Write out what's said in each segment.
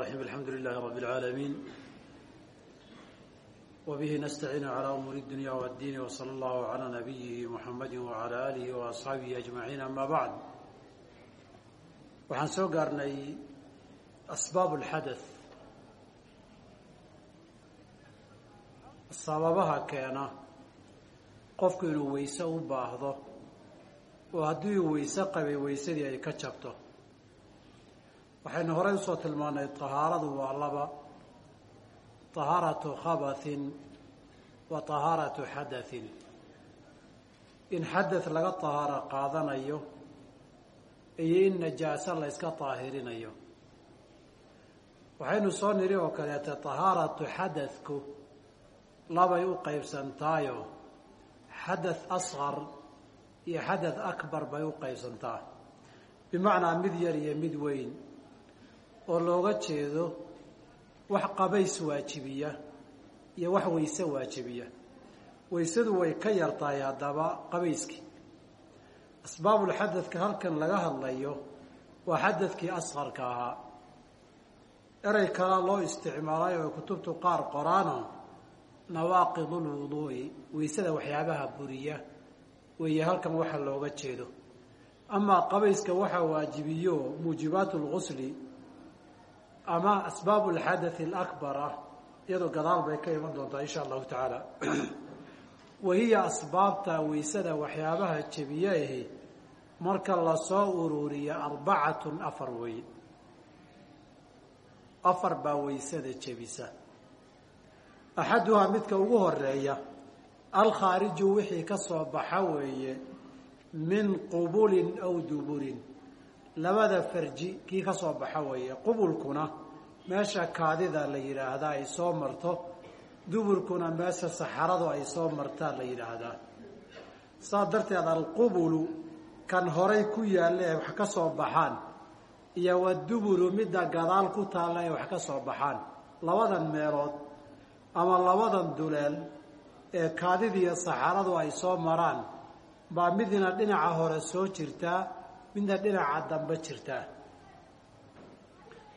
الرحيم الحمد لله رب العالمين وبه نستعين على أمور الدنيا والدين وصلى الله على نبيه محمد وعلى آله وأصحابه أجمعين أما بعد waxaan soo gaarnay asbaab اlxadaث sababaha keena qofku inuu weyse u baahdo oo haddii uu weyse qabay weysadii ay ka jabto waxaynu horey u soo tilmaanay tahaaradu waa laba. Tahaaratu khabathin wa tahaaratu xadathin. In xadath laga tahaaro qaadanayo iyo in najaase la yska taahirinayo. Waxaynu soo niri oo kaleeta tahaaratu xadathku labay u qaybsantaayo. Xadath asqar iyo xadath akbar bay u qaybsantaa. Bimacnaa mid yar iyo mid weyn oo looga jeedo wax qabays waajibiya iyo wax weyse waajibiya. Weysadu way ka yar tahay haddaba qabayskii asbaabulxadadka halkan laga hadlayo waa xadadkii asqarka ahaa. Erey kala loo isticmaalay oo kutubtu qaar qoraano nawaaqidulwuduu'i weysada waxyaabaha buriya weeye halkan waxa looga jeedo. Amaa qabayska waxaa waajibiyo muujibaat lgusli ama asbaab alxadath alakbar ah iyadoo gadaal bay ka iman doontaa insha allahu tacaala wahiya asbaabta weysada waxyaabaha jebiye ahi marka la soo ururiyo arbacatun afar weeye afar baa weysada jebisa axaduhaa midka ugu horreeya alkhaariju wixii ka soo baxa weeye min qubulin aw duburin labada farji kii ka soo baxa weeye qubulkuna meesha kaadida la yidhaahdaa ay soo marto duburkuna meesha saxaradu ay soo martaa la yidhaahdaa saas darteed alqubulu kan horay ku yaalla ee wax ka soo baxaan iyo waduburu midda gadaal ku taalla ee wax ka soo baxaan. Labadan meelood ama labadan duleel ee kaadidiiyo saxaradu ay soo maraan baa midna dhinaca hore soo jirtaa midna dhinaca dambe jirtaa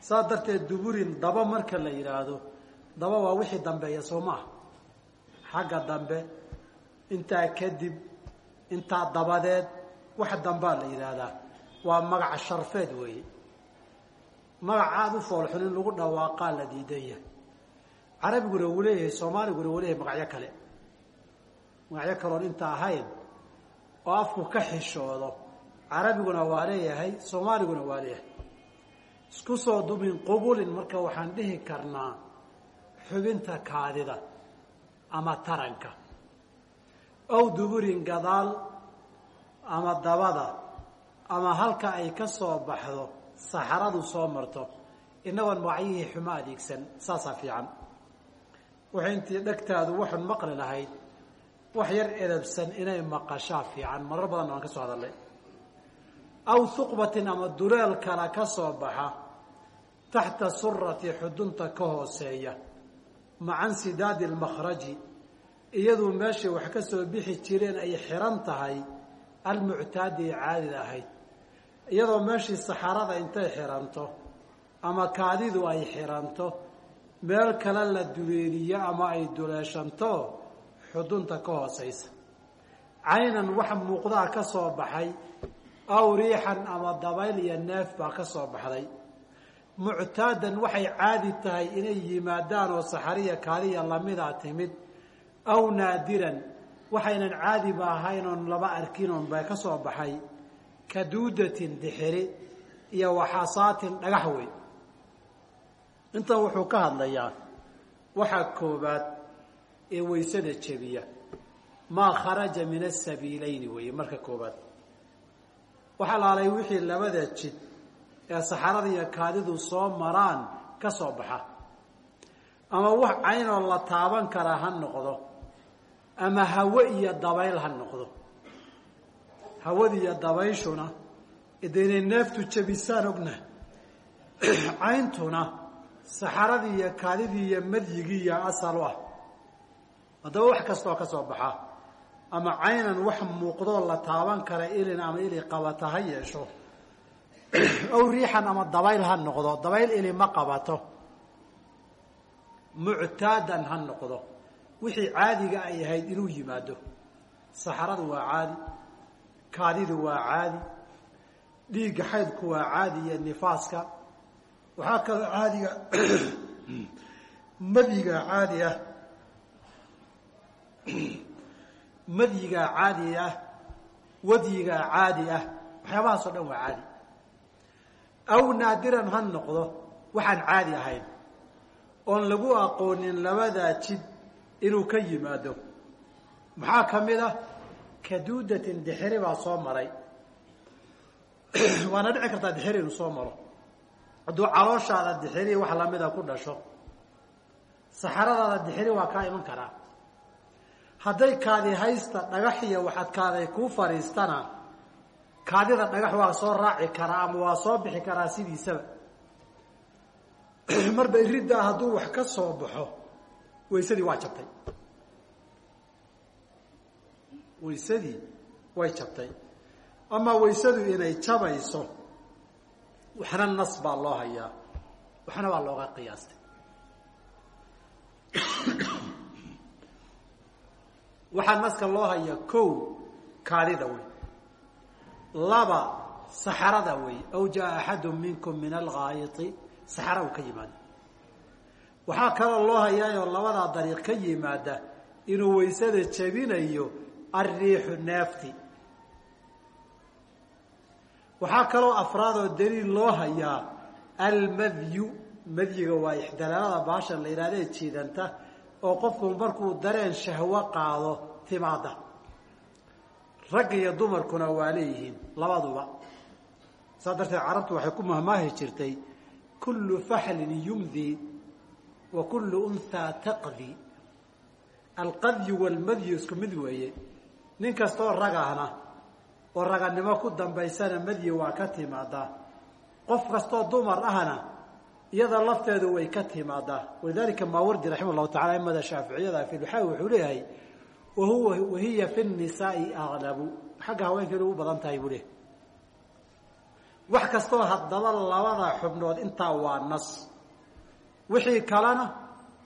saas darteed duburin daba marka la yidhaahdo daba waa wixii dambeeya soo maaha xagga dambe intaa kadib intaa dabadeed wax dambaa la yidhaahdaa waa magac sharfeed weeye. Magac aada u foolxun in lagu dhawaaqaa la diidan yahay carabiguna wuu leeyahay soomaaliguna wuu leeyahay magacyo kale. Magacyo kaloon inta ahayn oo afku ka xishoodo carabiguna waa leeyahay soomaaliguna waa leeyahay isku soo dumin qubulin marka waxaan dhihi karnaa xubinta kaadida ama taranka. Ow duburin gadaal ama dabada ama halka ay ka soo baxdo saxaradu soo marto. Inagoon magacyihii xumo adeegsan saasaa fiican. Waxay intii dhegtaadu waxun maqli lahayd wax yar edabsan inay maqashaa fiican. Marar badan waan ka soo hadalnay aw huqbatin ama duleel kale ka soo baxa taxta surati xudunta ka hooseeya maca nsidaadi lmakhraji iyaduu meeshay wax ka soo bixi jireen ay xiran tahay almuctaadi ee caadida ahayd. Iyadoo meeshii saxarada intay xiranto ama kaadidu ay xiranto meel kale la duleeliyo ama ay duleeshanto xudunta ka hooseysa. Caynan wax muuqdaa ka soo baxay aw riixan ama dabayl iyo neef baa ka soo baxday muctaadan waxay caadi tahay inay yimaadaan oo saxariya kaaliya lamidaa timid aw naadiran waxaynan caadiba ahayn oon laba arkinoon baa ka soo baxay kaduudatin dixiri iyo waxasaatin dhagax weyn. Intan wuxuu ka hadlayaa waxaa koobaad ee weysada jebiya maa kharaja min asabiileyni weeye marka koobaad waxa laalay wixii labada jid ee saxarada iyo kaadidu soo maraan ka soo baxa. Ama wax caynoo la taaban karaa ha noqdo. Ama hawe iyo dabayl ha noqdo. Hawada iyo dabayshuna ide inay neeftu jebisaan ogna. Cayntuna saxaradii iyo kaadidii iyo madyigii iyo asal u ah. Haddaba wax kastaoo ka soo baxa. Ama caynan wax muuqdoo la taaban kara ilin ama ili qabata ha yeesho aw riixan ama dabayl ha noqdo. Dabayl ili ma qabato. Muctaadan ha noqdo. Wixii caadiga ay ahayd inuu yimaado. Saxaradu waa caadi. Kaadidu waa caadi. Dhiigga xaydku waa caadi iyo nifaaska. Waxaa kaloo caadiga madyigaa caadi ah. Madyigaa caadi ah. Wadyigaa caadi ah. Waxyaabahaas oo dhan waa caadi aw naadiran ha noqdo waxaan caadi ahayn. Oon lagu aqoonin labadaa jid inuu ka yimaado. Maxaa ka mid ah? Kaduudatin dixiri baa soo maray. Waana dhici kartaa dixiri inuu soo maro. Hadduu calooshaada dixiri wax lamida ku dhasho. Saxaradaada dixiri waa kaa iman karaa. Hadday kaadi haysta dhagaxiya waxaad kaaday kuu fadhiistana kaadida dhagax waa soo raaci karaa ama waa soo bixi karaa sidiisaba. Marba iriddaa hadduu wax ka soo baxo waysadii waa jabtay. Waysadii way jabtay. Ama waysadu inay jabayso waxna nas baa loo hayaa waxna waa looga qiyaastay. Waxaa naska loo hayaa kow kaadida wey laba saxarada wey aw jaa axadu minkum min alghaayiti saxara uu ka yimaado. Waxaa kaloo loo hayaayoo labadaa dariiq ka yimaada inuu waysada jabinayo alriixu neefti waxaa kaloo afraadoo daliil loo hayaa almadyu. Madyiga waa ixdalaalada baashan la yidhahdee jiidanta oo qofku markuu dareen shahwo qaado timaada rag iyo dumarkuna waa leeyihiin labaduba. Saas darteed carabtu waxay ku mahmaahi jirtay kullu faxlin yumdi wa kullu unhaa taqdi. Alqadyu walmadyu isku mid weeye. Nin kastaoo rag ahna oo raganimo ku dambaysana madyi waa ka timaadaa qof kastoo dumar ahna iyada lafteedu way ka timaadaa walidalika maawardi raxima llahu tacala imada shaaficiyada fi lxaawi wuxuu leeyahay wahuwa wahiya fi nisaai aqlabu xagga haweenka inay u badan tahay buu leehay wax kastoo haddaba labada xubnood intaa waa nas wixii kalena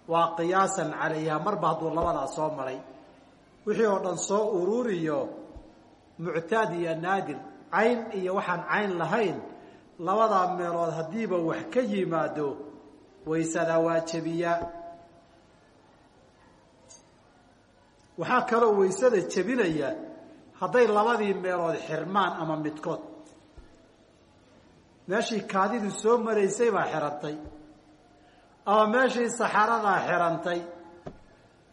waa qiyaasan calayha marba hadduu labadaa soo maray wixii oo dhan soo ururiyo muctaad iyo naadir cayn iyo waxaan cayn lahayn labadaa meelood haddiiba wax ka yimaado waysada waa jebiyaa waxaa kaloo waysada jebinaya hadday labadii meelood xirmaan ama midkood. Meeshii kaadidu soo maraysay baa xirantay ama meeshii saxaradaa xirantay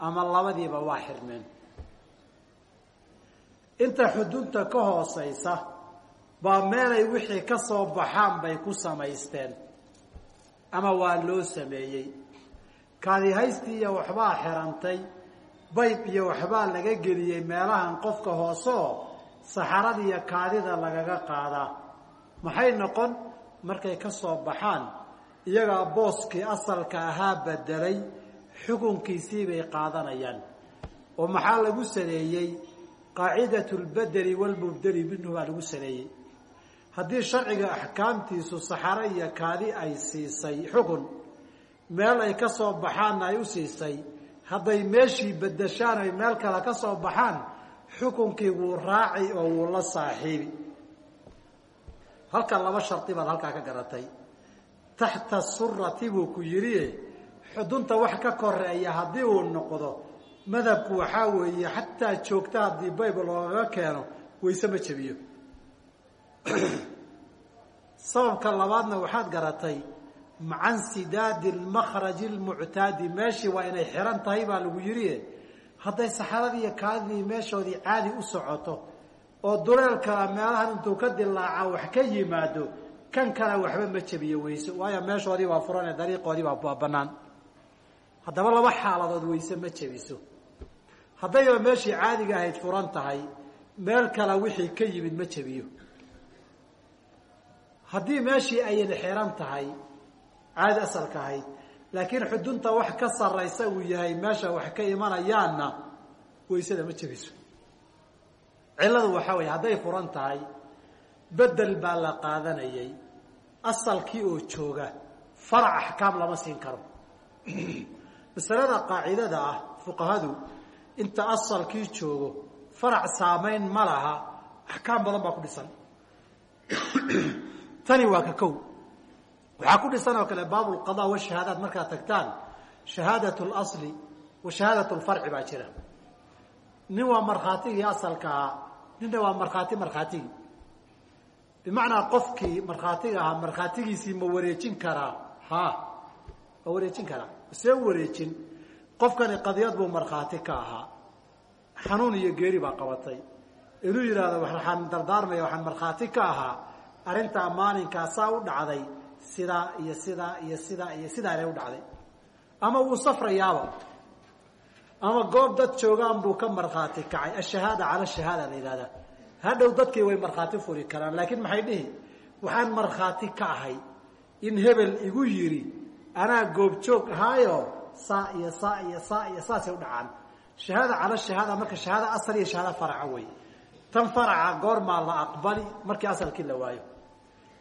ama labadiiba waa xirmeen. Inta xudunta ka hoosaysa baa meelay wixii ka soo baxaan bay ku samaysteen ama waa loo sameeyey. Kaadihaystii iyo waxbaa xirantay bayb iyo waxbaa laga geliyey meelahan qofka hooseoo saxarada iyo kaadida lagaga qaadaa maxay noqon? Markay ka soo baxaan iyagaa booskii asalka ahaa bedelay xukunkiisii bay qaadanayaan. Oo maxaa lagu saleeyey qaacidat lbedeli walmubdeli minhu baa lagu saleeyey haddii sharciga axkaamtiisu saxaro iyo kaadi ay siisay xukun meel ay ka soo baxaanna ay u siisay hadday meeshii bedeshaan ay meel kale ka soo baxaan xukunkii wuu raaci oo wuu la saaxiibi. Halkan laba shardi baad halkaa ka garatay. Taxta surati buu ku yidhi xudunta wax ka koreeya haddii uu noqdo madhabku waxaa weeye xataa joogta haddii bayb loogaga keeno wayse ma jebiyo sababka labaadna waxaad garatay macan sidaadi lmakraji lmuctaadi meeshii waa inay xiran tahay baa lagu yidhi hadday saxaradii kaadidii meeshoodii caadi u socoto oo duleel kala meelahan intuu ka dilaaca wax ka yimaado kan kale waxba ma jebiyo wayse waayo meeshoodii waa furan ee dariiqoodii baa banaan haddaba laba xaaladood wayse ma jebiso. Haddayba meeshii caadiga ahayd furan tahay meel kale wixii ka yimid ma jebiyo. Haddii meeshii ayna xiran tahay caadi asalka ahayd. Laakiin xudunta wax ka saraysa uu yahay meesha wax ka imanayaanna waysada ma jebiso. Cilladu waxaa weeye hadday furan tahay bedel baa la qaadanayay asalkii oo jooga. Farac axkaam lama siin karo. Masalada qaacidada ah fuqahadu inta asalkii joogo farac saamayn ma laha axkaam badan baa ku dhisan. Tani waa ka kow waxaa ku dhisan oo kale baab lqada markaad tagtaan shahaadat اlasli wa shahaadat lfarci baa jira. Nin waa markhaatigii asalka ahaa ninna waa markhaati markhaatigii bimacnaa qofkii markhaatiga ahaa markhaatigiisii ma wareejin karaa ha ma wareejin karaa see wareejin. Qofkani qadiyad buu markhaati ka ahaa. Xanuun iyo geeri baa qabatay. Inuu yidhaahdo waxaan dardaarmaya waxaan markhaati ka ahaa. Arrintaa maalinkaa saa u dhacday sidaa iyo sidaa iyo sidaa iyo sidaa inay u dhacday. Ama wuu safrayaaba ama goob dad joogaan buu ka markhaati kacay. Ashahaada cala shahaada la yidhahdaa hadhow dadkii way markhaati furi karaan laakiin maxay dhihi? Waxaan markhaati ka ahay in hebel igu yidhi anaa goobjoog ahaayo saa iyo saa iyo saa iyo saasay u dhacaan. Shahaada cala shahaada marka shahaada asal iyo shahaada faraca wey tan faraca goormaa la aqbali markii asalkii la waayo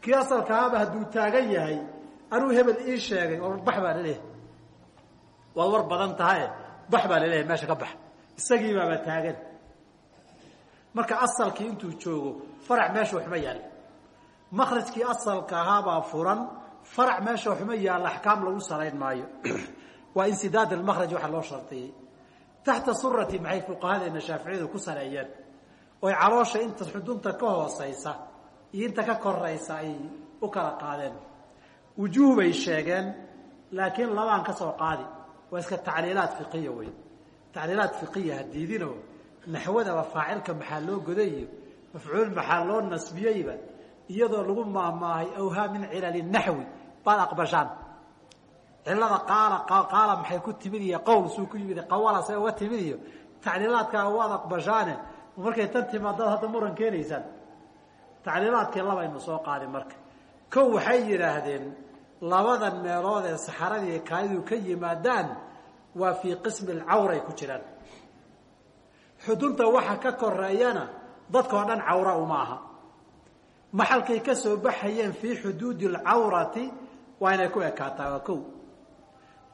kii asalkaaba hadduu taagan yahay anuu hebel ii sheegay oo bax baa la leeyahay waad war badan tahaye bax baa la leeyahay meesha ka bax. Isagiibaaba taagan. Marka asalkii intuu joogo farac meesha waxma yaal. Makrajkii asalka ahaabaa furan farac meesha waxma yaalla axkaam lagu salayn maayo. Waa insidaad almakraj waxaa loo shardiyey taxta surati maxay fuqahadeena shaaficiyadu ku saleeyeen oy caloosha inta xudunta ka hoosaysa iyo inta ka koraysa ay u kala qaadeen. Wujuuh bay sheegeen laakiin labaan ka soo qaadi. Waa iska tacliilaad fiqiya wey tacliilaad fiqiya hadiidino. Naxwadaba faacilka maxaa loo goday iyo mafcuul maxaa loo nasbiyeyba? Iyadoo lagu maahmaahay awhaa min cilali naxwi baad aqbashaan. Cilada qaala qaala maxay ku timid iyo qowl suu ku yimid qawala say uga timid iyo tacliilaadkaa waad aqbashaane. Markay tan timaadaad hadda muran keenaysaan tacliilaadkii labaynu soo qaadi marka. Kow waxay yidhaahdeen labadan meelood ee saxaradii kaalidu ka yimaadaan waa fii qismi alcawray ku jiraan. Xudunta waxa ka koreeyana dadkao dhan cawra uma aha. Maxalkay ka soo baxayeen fii xuduudi alcawrati waa inay ku ekaataa waa kow.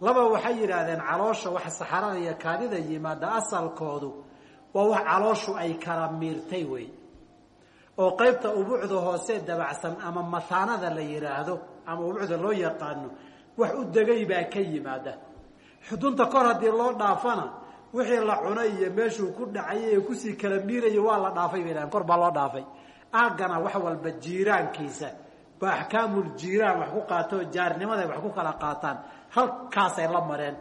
Laba waxay yidhaahdeen caloosha waxa saxarada iyo kaadida yimaada asalkoodu waa wax calooshu ay kala miirtay wey oo qaybta ubuucda hoose dabacsan ama mataanada la yidhaahdo ama ubuucda loo yaqaano wax u degay baa ka yimaada. Xudunta kor haddii loo dhaafana wixii la cunay iyo meeshuu ku dhacay ee ku sii kala miiraya waa la dhaafay bay dhahen kor baa loo dhaafay. Aagana wax walba jiiraankiisa ba axkaamuljiiraan wax ku qaatoo jaarnimaday wax ku kala qaataan halkaasay la mareen.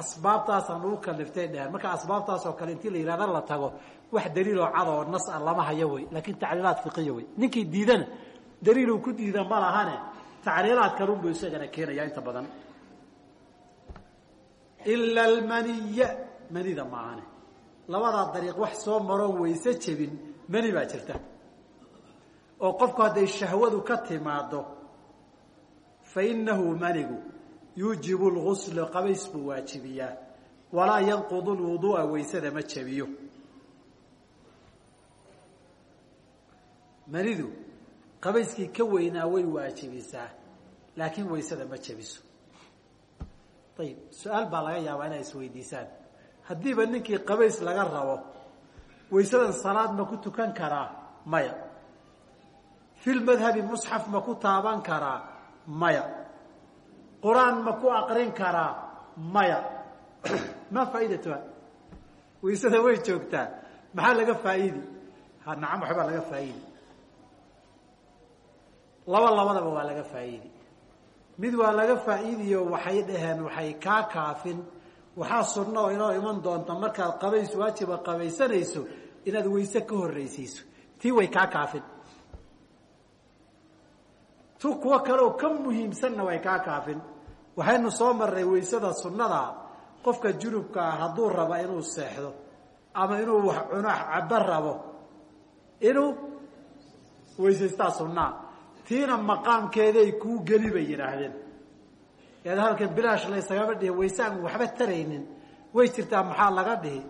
Asbaabtaasaan lagu kaliftay dheheen marka asbaabtaasoo kale intii la yihahda la tago wax daliiloo cad oo nas a lama hayo wey laakiin tacliilaad fiqiya wey. Ninkii diidana daliiluu ku diida ma lahane tacliilaad kalunbuu isagana keenaya inta badan. Ila almaniya manida maahane. Labadaa dariiq wax soo maroon wayse jebin mani baa jirta. Oo qofku hadday shahwadu ka timaado fa manigu yuujibu lgusla qabays buu waajibiyaa. Walaa yanqudu lwuduu'a waysada ma jebiyo manidu qabayskii ka weynaa way waajibisaa laakiin waysada ma jebiso. Ayib su'aal baa laga yaabaa inay isweydiisaan. Haddiiba ninkii qabays laga rabo waysadan salaad ma ku tukan karaa maya. Fil madhabi musxaf ma ku taaban karaa maya. Qur'aan ma ku aqrin karaa maya. Ma faaidatuha waysada way joogtaa. Maxaa laga faa'iidi? Nacam waxbaa laga faa'iidi laba labadaba waa laga faa'iidi. Mid waa laga faa'iidiyo waxay dhaheen waxay kaa kaafin. Waxaa sunna oo inoo iman doonta markaad qabays waajiba qabaysanayso inaad wayse ka horraysiiso. Tii way kaa kaafin. Tu kuwo kaleoo ka muhiimsanna way kaa kaafin. Waxaynu soo marnay waysada sunnada. Qofka junubkaa hadduu rabo inuu seexdo ama inuu wax cuno cabo rabo inuu weysaystaa sunnaa tiina maqaamkeeday kuu geli bay yidhaahdeen. Eed halkan bilaash laysagama dhihi wayse aan waxba taraynin. Way jirtaa maxaa laga dhihi?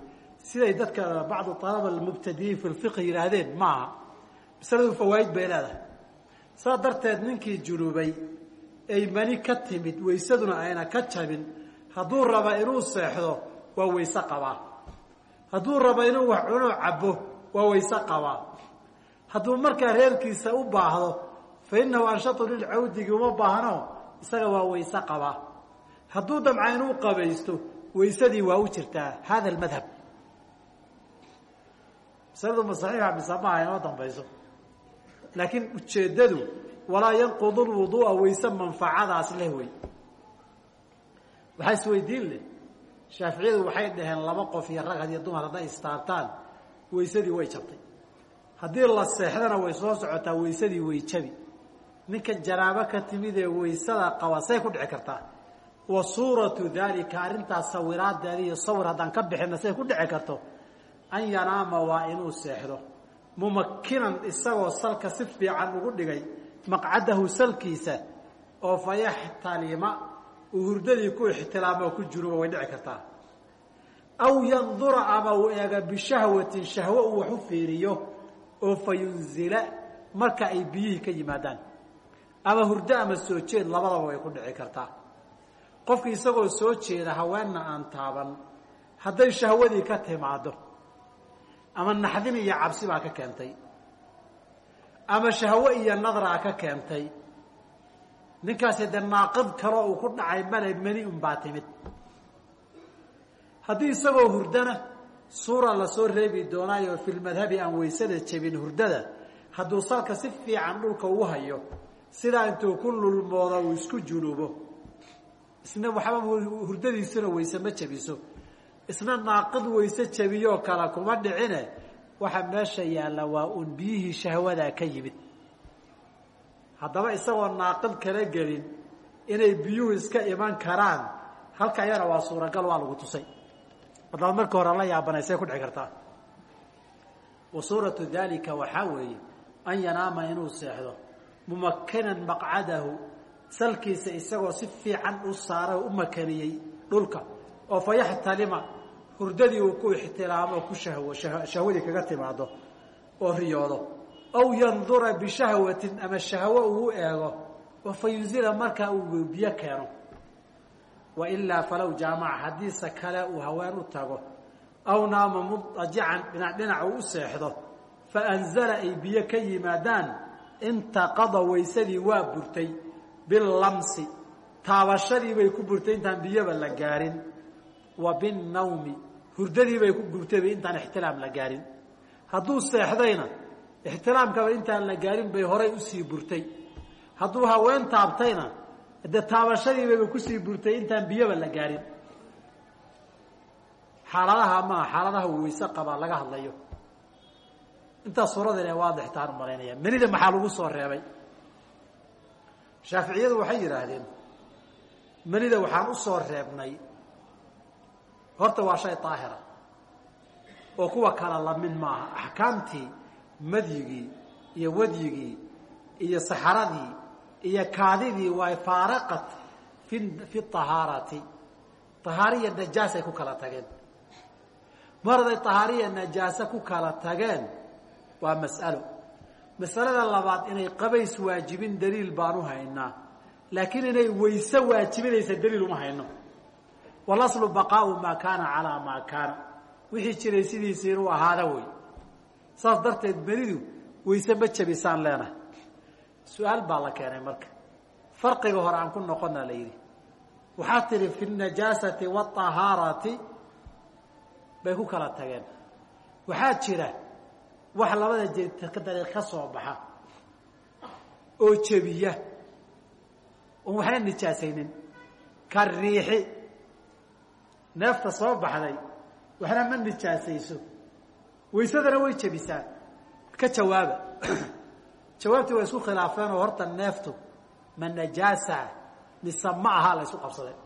Siday dadka bacdu alaba almubtadiyiin fi lfiqhi yidhaahdeen maaha masaladu fawaaid bay leedahay. Saa darteed ninkii junubay ay mani ka timid waysaduna ayna ka jabin. Hadduu raba inuu seexdo waa wayse qabaa hadduu raba inuu wax cuno cabo waa wayse qabaa hadduu markaa reerkiisa u baahdo fa innahu anshatu lilcawdigi uma baahno isaga waa wayse qabaa hadduu damca inuu qabaysto waysadii waa u jirtaa hada almadhab. Masaladu ma saxiixa mise maaha inoo dambayso. Laakiin ujeeddadu walaa yanqudu lwuduu'a wayse manfacadaas leh wey. Waxaa isweydiin leh. Shaaficiyadu waxay dhaheen laba qof iyo rag hadiyo dumar hadday istaabtaan waysadii way jabtay. Haddii la seexdana soo socotaa waysadii ninkan janaabo ka timid ee waysada qaba say ku dhici kartaa. Wa suuratu daalika arrintaas sawiraadeeda iyo sawir haddaan ka bixina say ku dhici karto. An yanaama waa inuu seexdo. Mumakinan isagoo salka si fiican ugu dhigay maqcadahu salkiisa oo fa yaxtalima uu hurdadii ku ixtilaamo ku juruba way dhici kartaa. Aw yandura ama uu eega bishahwatin shahwo uu wax u fiiriyo oo fa yunzila marka ay biyihii ka yimaadaan ama hurdo ama soo jeed labadaba way ku dhici kartaa. Qofki isagoo soo jeeda haweenna aan taaban hadday shahwadii ka timaado ama naxdin iyo cabsi baa ka keentay ama shahwo iyo nadraa ka keentay ninkaasi dee naaqid kaloo uu ku dhacay male mani unbaa timid. Haddii isagoo hurdana suura la soo reebi doonaayo filmadhabi aan waysada jebin hurdada hadduu salka si fiican dhulka ugu hayo sidaa intuu ku lulmoodo uu isku junubo isna waxba hurdadiisuna wayse ma jebiso. Isna naaqid wayse jebiyoo kale kuma dhicine. Waxa meesha yaalla waa uun biyihii shahwadaa ka yimid. Haddaba isagoo naaqid kala gelin inay biyuhu iska iman karaan halka ayana waa suuragal waa lagu tusay. Haddaba marka hore la yaabanaysay ku dhici kartaa. Wa suuratu dalika waxaa weeye an yanaama inuu seexdo mumakinan maqcadahu salkiisa isagoo si fiican u saaray u makaniyey dhulka oo fa yaxtalima hurdadii uu ku ixtilaamo ku shahwo shahwadii kaga timaado oo riyoodo. Aw yandura bishahwatin ama shahwo uu eego oo fa yunzila markaa uu biyo keeno. Wa ilaa falow jaamaca haddiise kale uu haween u tago. Aw naama mudajican dhinac dhinac uu u seexdo. Fa anzala ay biyo ka yimaadaan intaqada waysadii waa burtay bilamsi taabashadii bay ku burtay intaan biyoba la gaarin wa binnawmi hurdadii bay ku burtayba intaan ixtilaam la gaarin. Hadduu seexdayna ixtiraamkaba intaan la gaarin bay horay u sii burtay. Hadduu haween taabtayna de taabashadiibayba ku sii burtay intaan biyoba la gaarin. Xaaladaha maa xaaladaha wayse qabaa laga hadlayo intaas suurada ina waadix taan u malaynaya menida maxaa lagu soo reebay? Shaaficiyadu waxay yidhaahdeen menida waxaan u soo reebnay. Horta waa shay daahira. Oo kuwa kala la mid maaha. Axkaamtii madyigii iyo wadyigii iyo saxaradii iyo kaadidii way faaraqat fi fi ahaarati ahaariya najaasay ku kala tageen. Mar haday ahaariya najaase ku kala tageen waa mas'alo. Masalada labaad inay qabays waajibin daliil baan u haynaa. Laakiin inay wayse waajibinaysa daliil uma hayno. Walaslu baqaau maa kaana calaa maa kaana. Wixii jiray sidiisi inuu ahaada wey. Saas darteed benidu wayse ma jabisaan leenahay su'aal baa la keenay marka. Farqiga hore aan ku noqona la yidhi. Waxaa tihi fi najaasati waahaarati bay ku kala tageen. Waxaa jira wax labada jeedka dariiq ka soo baxa oo jebiya. Oon waxna nijaasaynin. Ka riixi. Neefta soo baxday waxna ma nijaasayso. Waysadana way jebisaa ka jawaaba. Jawaabtii waa isku khilaafeen horta neeftu ma najaasa mise ma aha la isku qabsadeen.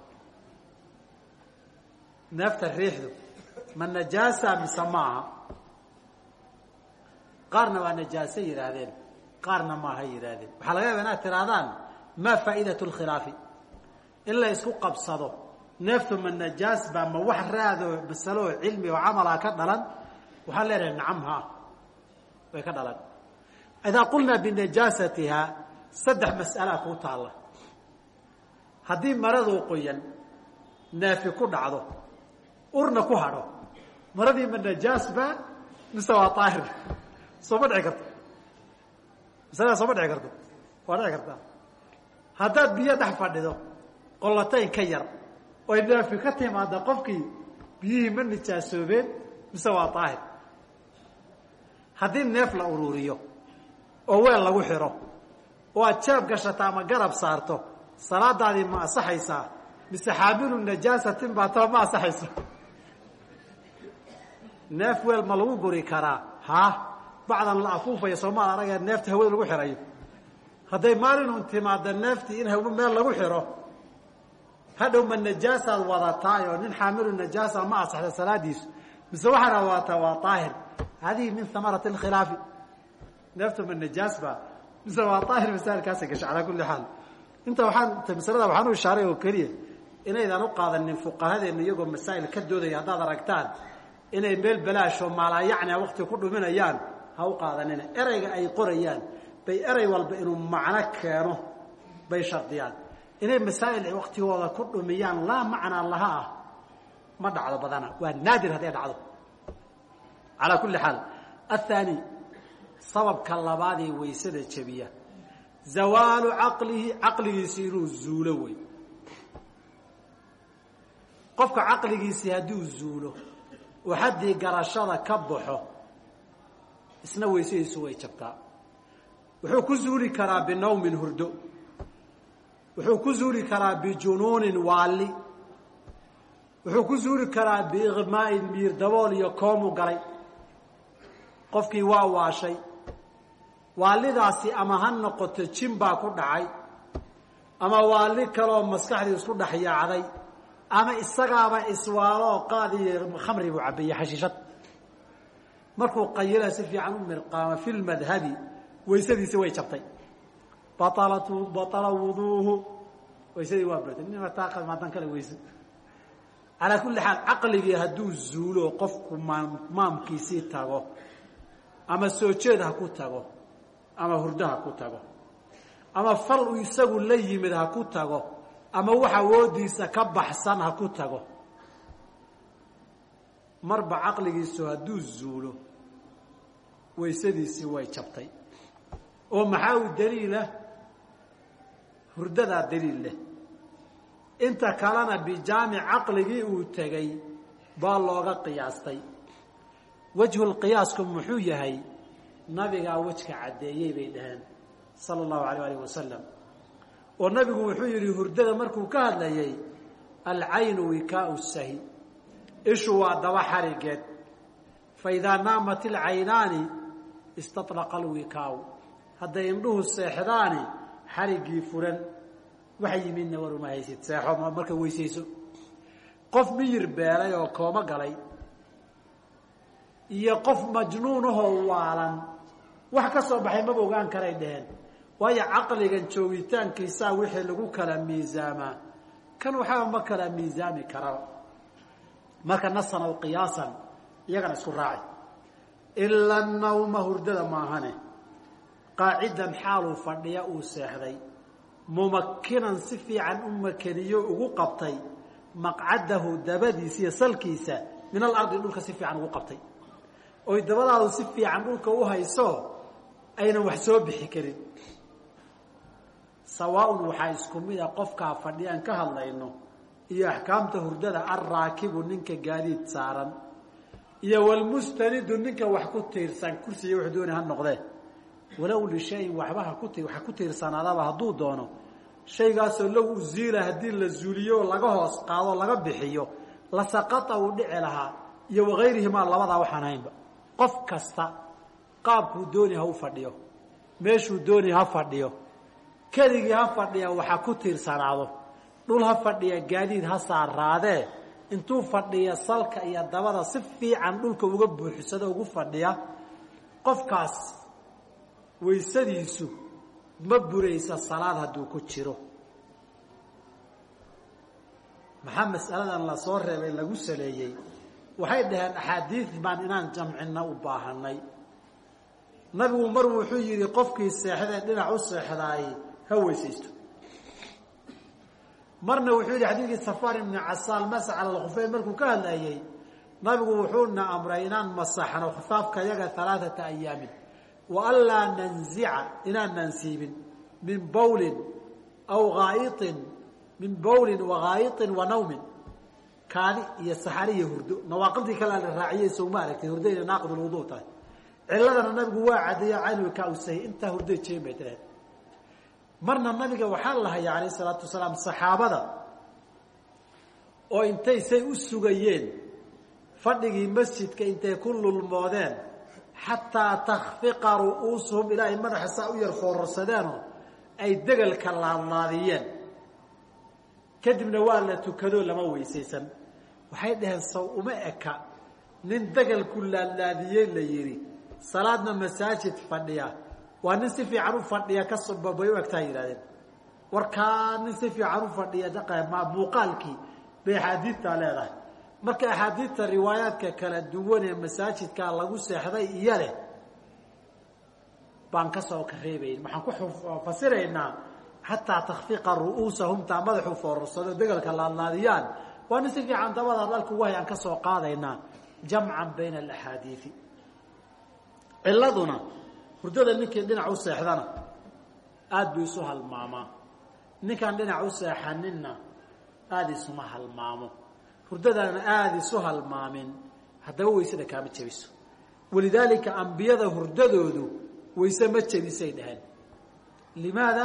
Neefta riixdu ma najaasa mise ma qaarna waa najaase yidhaahdeen qaarna maaha yidhaahdeen waxaa laga yaaba inaad tihaahdaan maa faa'iidatu lkhilaafi in la isku qabsado neeftu ma najaas baa ma wax raadoo masalooo cilmi oo camalaa ka dhalan? Waxaan leenahay nacam ha. Way ka dhalan. Idaa qulnaa binajaasatiha saddex mas'alaa kuu taalla. Haddii maraduu qoyan neefi ku dhacdo urna ku hadho maradii ma najaas ba mise waa daahir soo ma dhici karto. Masalada soo ma karto. Waa dhici kartaa. Haddaad biyo dhex fadhido qollatayn ka yar oy neefi ka timaada qofkii biyihii ma nijaasoobeen mise waa daahir haddii neef la ururiyo oo weel lagu xiro oo aad jeeb gashato ama garab saarto salaadaadii ma asaxaysaa mise xaamilu najaasatin baa taba ma asaxayso neef weel ma lagu guri karaa? Haa bacdan la afuufaya soomaal aragee neefta hawada lagu xirayo. Hadday maalinun timaada neeftii in haw meel lagu xiro hadhow ma najaasaad wadataayoo nin xaamilu najaasa ma asaxda salaadiisu. Mise waxaana waataa waa daahir hadihi min amarati اkhilaafi neefta ma najaas ba mise waa daahir masaailkaasa gasha calaa kuli xaal. Inta waaan masalada waxaan u ishaaray oo keliya inaydaan u qaadanin fuqahadeena iyagoo masaa'il ka doodaya haddaad aragtaan inay meel balaasho maalaayacnia wakti ku dhuminayaan ha u qaadanina ereyga ay qorayaan bay erey walba inuu macno keeno bay shardiyaan. Inay masaa'il ay waktigooda ku dhumiyaan laa macnaa laha ah ma dhacdo badana. Waa naadir hadday dhacdo. Calaa kulli xaal. Athaani sababka labaadee waysada jebiya. Zawaalu caqlihi caqligiisi inuu zuulo wey. Qofka caqligiisii hadduu zuulo oo haddii garashada ka baxo isna weysadiisu way jabtaa. Wuxuu ku zuuli karaa binawmin hurdo. Wuxuu ku zuuli karaa bijunuunin waalli. Wuxuu ku zuuli karaa biiqmaa'in miir dabool iyo koomu galay. Qofkii waa waashay. Waalidaasi ama ha noqoto jin baa ku dhacay. Ama waali kaleoo maskaxdii isku dhex yaacday ama isagaaba iswaaloo qaad iyo khamri buu cabbeeyey xashiishad markuu qayila si fiican u mirqaama fi lmadhabi waysadiisi way jabtay. Baala wuduuhu waysadii waa bartay nimataaqad maadan kale weyse. Calaa kulli xaal caqligii hadduu zuulo qofku maam maamkiisii tago ama soo jeed ha ku tago ama hurdo ha ku tago ama fal uu isagu la yimid ha ku tago ama wax awoodiisa ka baxsan ha ku tago marba caqligiisu hadduu zuulo waysadiisii way jabtay. Oo maxaa u daliilah hurdadaa daliil leh. Inta kalena bijaamic caqligii uu tegey baa looga qiyaastay. Wejhulqiyaasku muxuu yahay? Nabigaa wejka caddeeyey bay dhaheen sala allahu alayh alih wasalam oo nabigu wuxuu yidhi hurdada markuu ka hadlayay alcaynu wikaau sahi. Ishu waa daba xarigeed. Fa idaa naamat ilcaynaani istaطlaqa alwikaau hadday indhuhu seexdaani xariggii furan. Waxa yimidna war uma haysid seexo marka weysayso. Qof miyir beelay oo koomo galay iyo qof majnuunahoo waalan. Wax ka soo baxay maba ogaan karay dheheen. Waayo caqligan joogitaankiisaa wixii lagu kala miisaamaa kan waxaba ma kala miisaami karaba marka nasan aw qiyaasan iyagana isku raaci ila nawma hurdada maahane. Qaacidan xaaluu fadhiya uu seexday. Mumakinan si fiican u makaniyo ugu qabtay. Maqcadahu dabadiisa iyo salkiisa min alardi dhulka si fiican ugu qabtay. Oy dabadaadu si fiican dhulka u hayso aynan wax soo bixi karin. Sawaaun waxaa isku mid a qofkaa fadhiyaan ka hadlayno iyo axkaamta hurdada alraakibu ninka gaadiid saaran iyo walmustanidu ninka wax ku tiirsan kursiga wax dooni ha noqdee. Walow lishayin waxba ha ku waxa ku tiirsanaadaba hadduu doono shaygaasoo low uziila haddii la zuuliyo laga hoos qaado laga bixiyo la saqata uu dhici lahaa iyo wakayrihimaa labadaa waxaan haynba. Qof kasta qaabkuu dooni ha u fadhiyo meeshuu dooni ha fadhiyo keligii ha fadhiya waxa ku tiirsanaado dhul ha fadhiya gaadiid ha saaraadee intuu fadhiya salka iyo dabada si fiican dhulka uga buuxsado ugu fadhiya qofkaas waysadiisu ma buraysa salaad hadduu ku jiro. Maxaa mas'aladan la soo reebay lagu saleeyey? Waxay dhaheen axaadiid baan inaan jamcina u baahanay nabigu mar wuxuu yidhi qofkii seexdee dhinac u seexdaay ha weysaysto marna wuxuu yidhi xadiidkii safar ibni casaal masax cala alkhufeyn markuu ka hadlayey nabigu wuxuuna amray inaan masaxno khifaafka yaga alaaata ayaamin wa anlaa nanzica inaanaan siibin min bawlin aw haa'iin min bawlin wa haa'iin wa nawmin kaadi iyo saxari iyo hurdo nawaaqidii kale la raaciyey sowma aragtay hurdo inay naaqid lwudu tahay ciladana nabigu waa cadeeya caynu ka usahay intaa hurdo jeen bay tahay marna nabiga waxaa la hayaa alayh isalaatu wasalaam saxaabada oo intay say u sugayeen fadhigii masjidka intay ku lulmoodeen xataa takfiqa ru'uusuhum ilaahay madaxa saa u yar foorarsadeenoo ay degelka laadlaadiyeen. Kadibna waa la tukadoo lama weysaysan. Waxay dhaheen saw uma eka. Nin degelku laadlaadiyey la yidhi. Salaadna masaajid fadhiya waa nin si fiican u fadhiya kasbabay u egtaa yidhahdeen warkaa nin si fiican u fadhiya muuqaalkii bay axaadiidtaa leedahay. Marka axaadiidta riwaayaadka kala duwan ee masaajidka lagu seexday iyo leh baan ka soo kareebayn. Waxaan ku fasiraynaa xataa takfiqa ru'uusahum taa madaxu foorarsado degelka laadlaadiyaan. Waa nin si fiican dabada dhalka ugu hayaan ka soo qaadaynaa jamcan bayna alaxaadiidi ciladuna hurdada ninkii dhinac u seexdana aada buu isu halmaamaa. Ninkaan dhinac u seexaninna aada isuma halmaamo. Hurdadaana aada isu halmaamin haddaba weysada kaama jebiso. Walidaalika ambiyada hurdadoodu wayse ma jebisay dhaheen. Limaada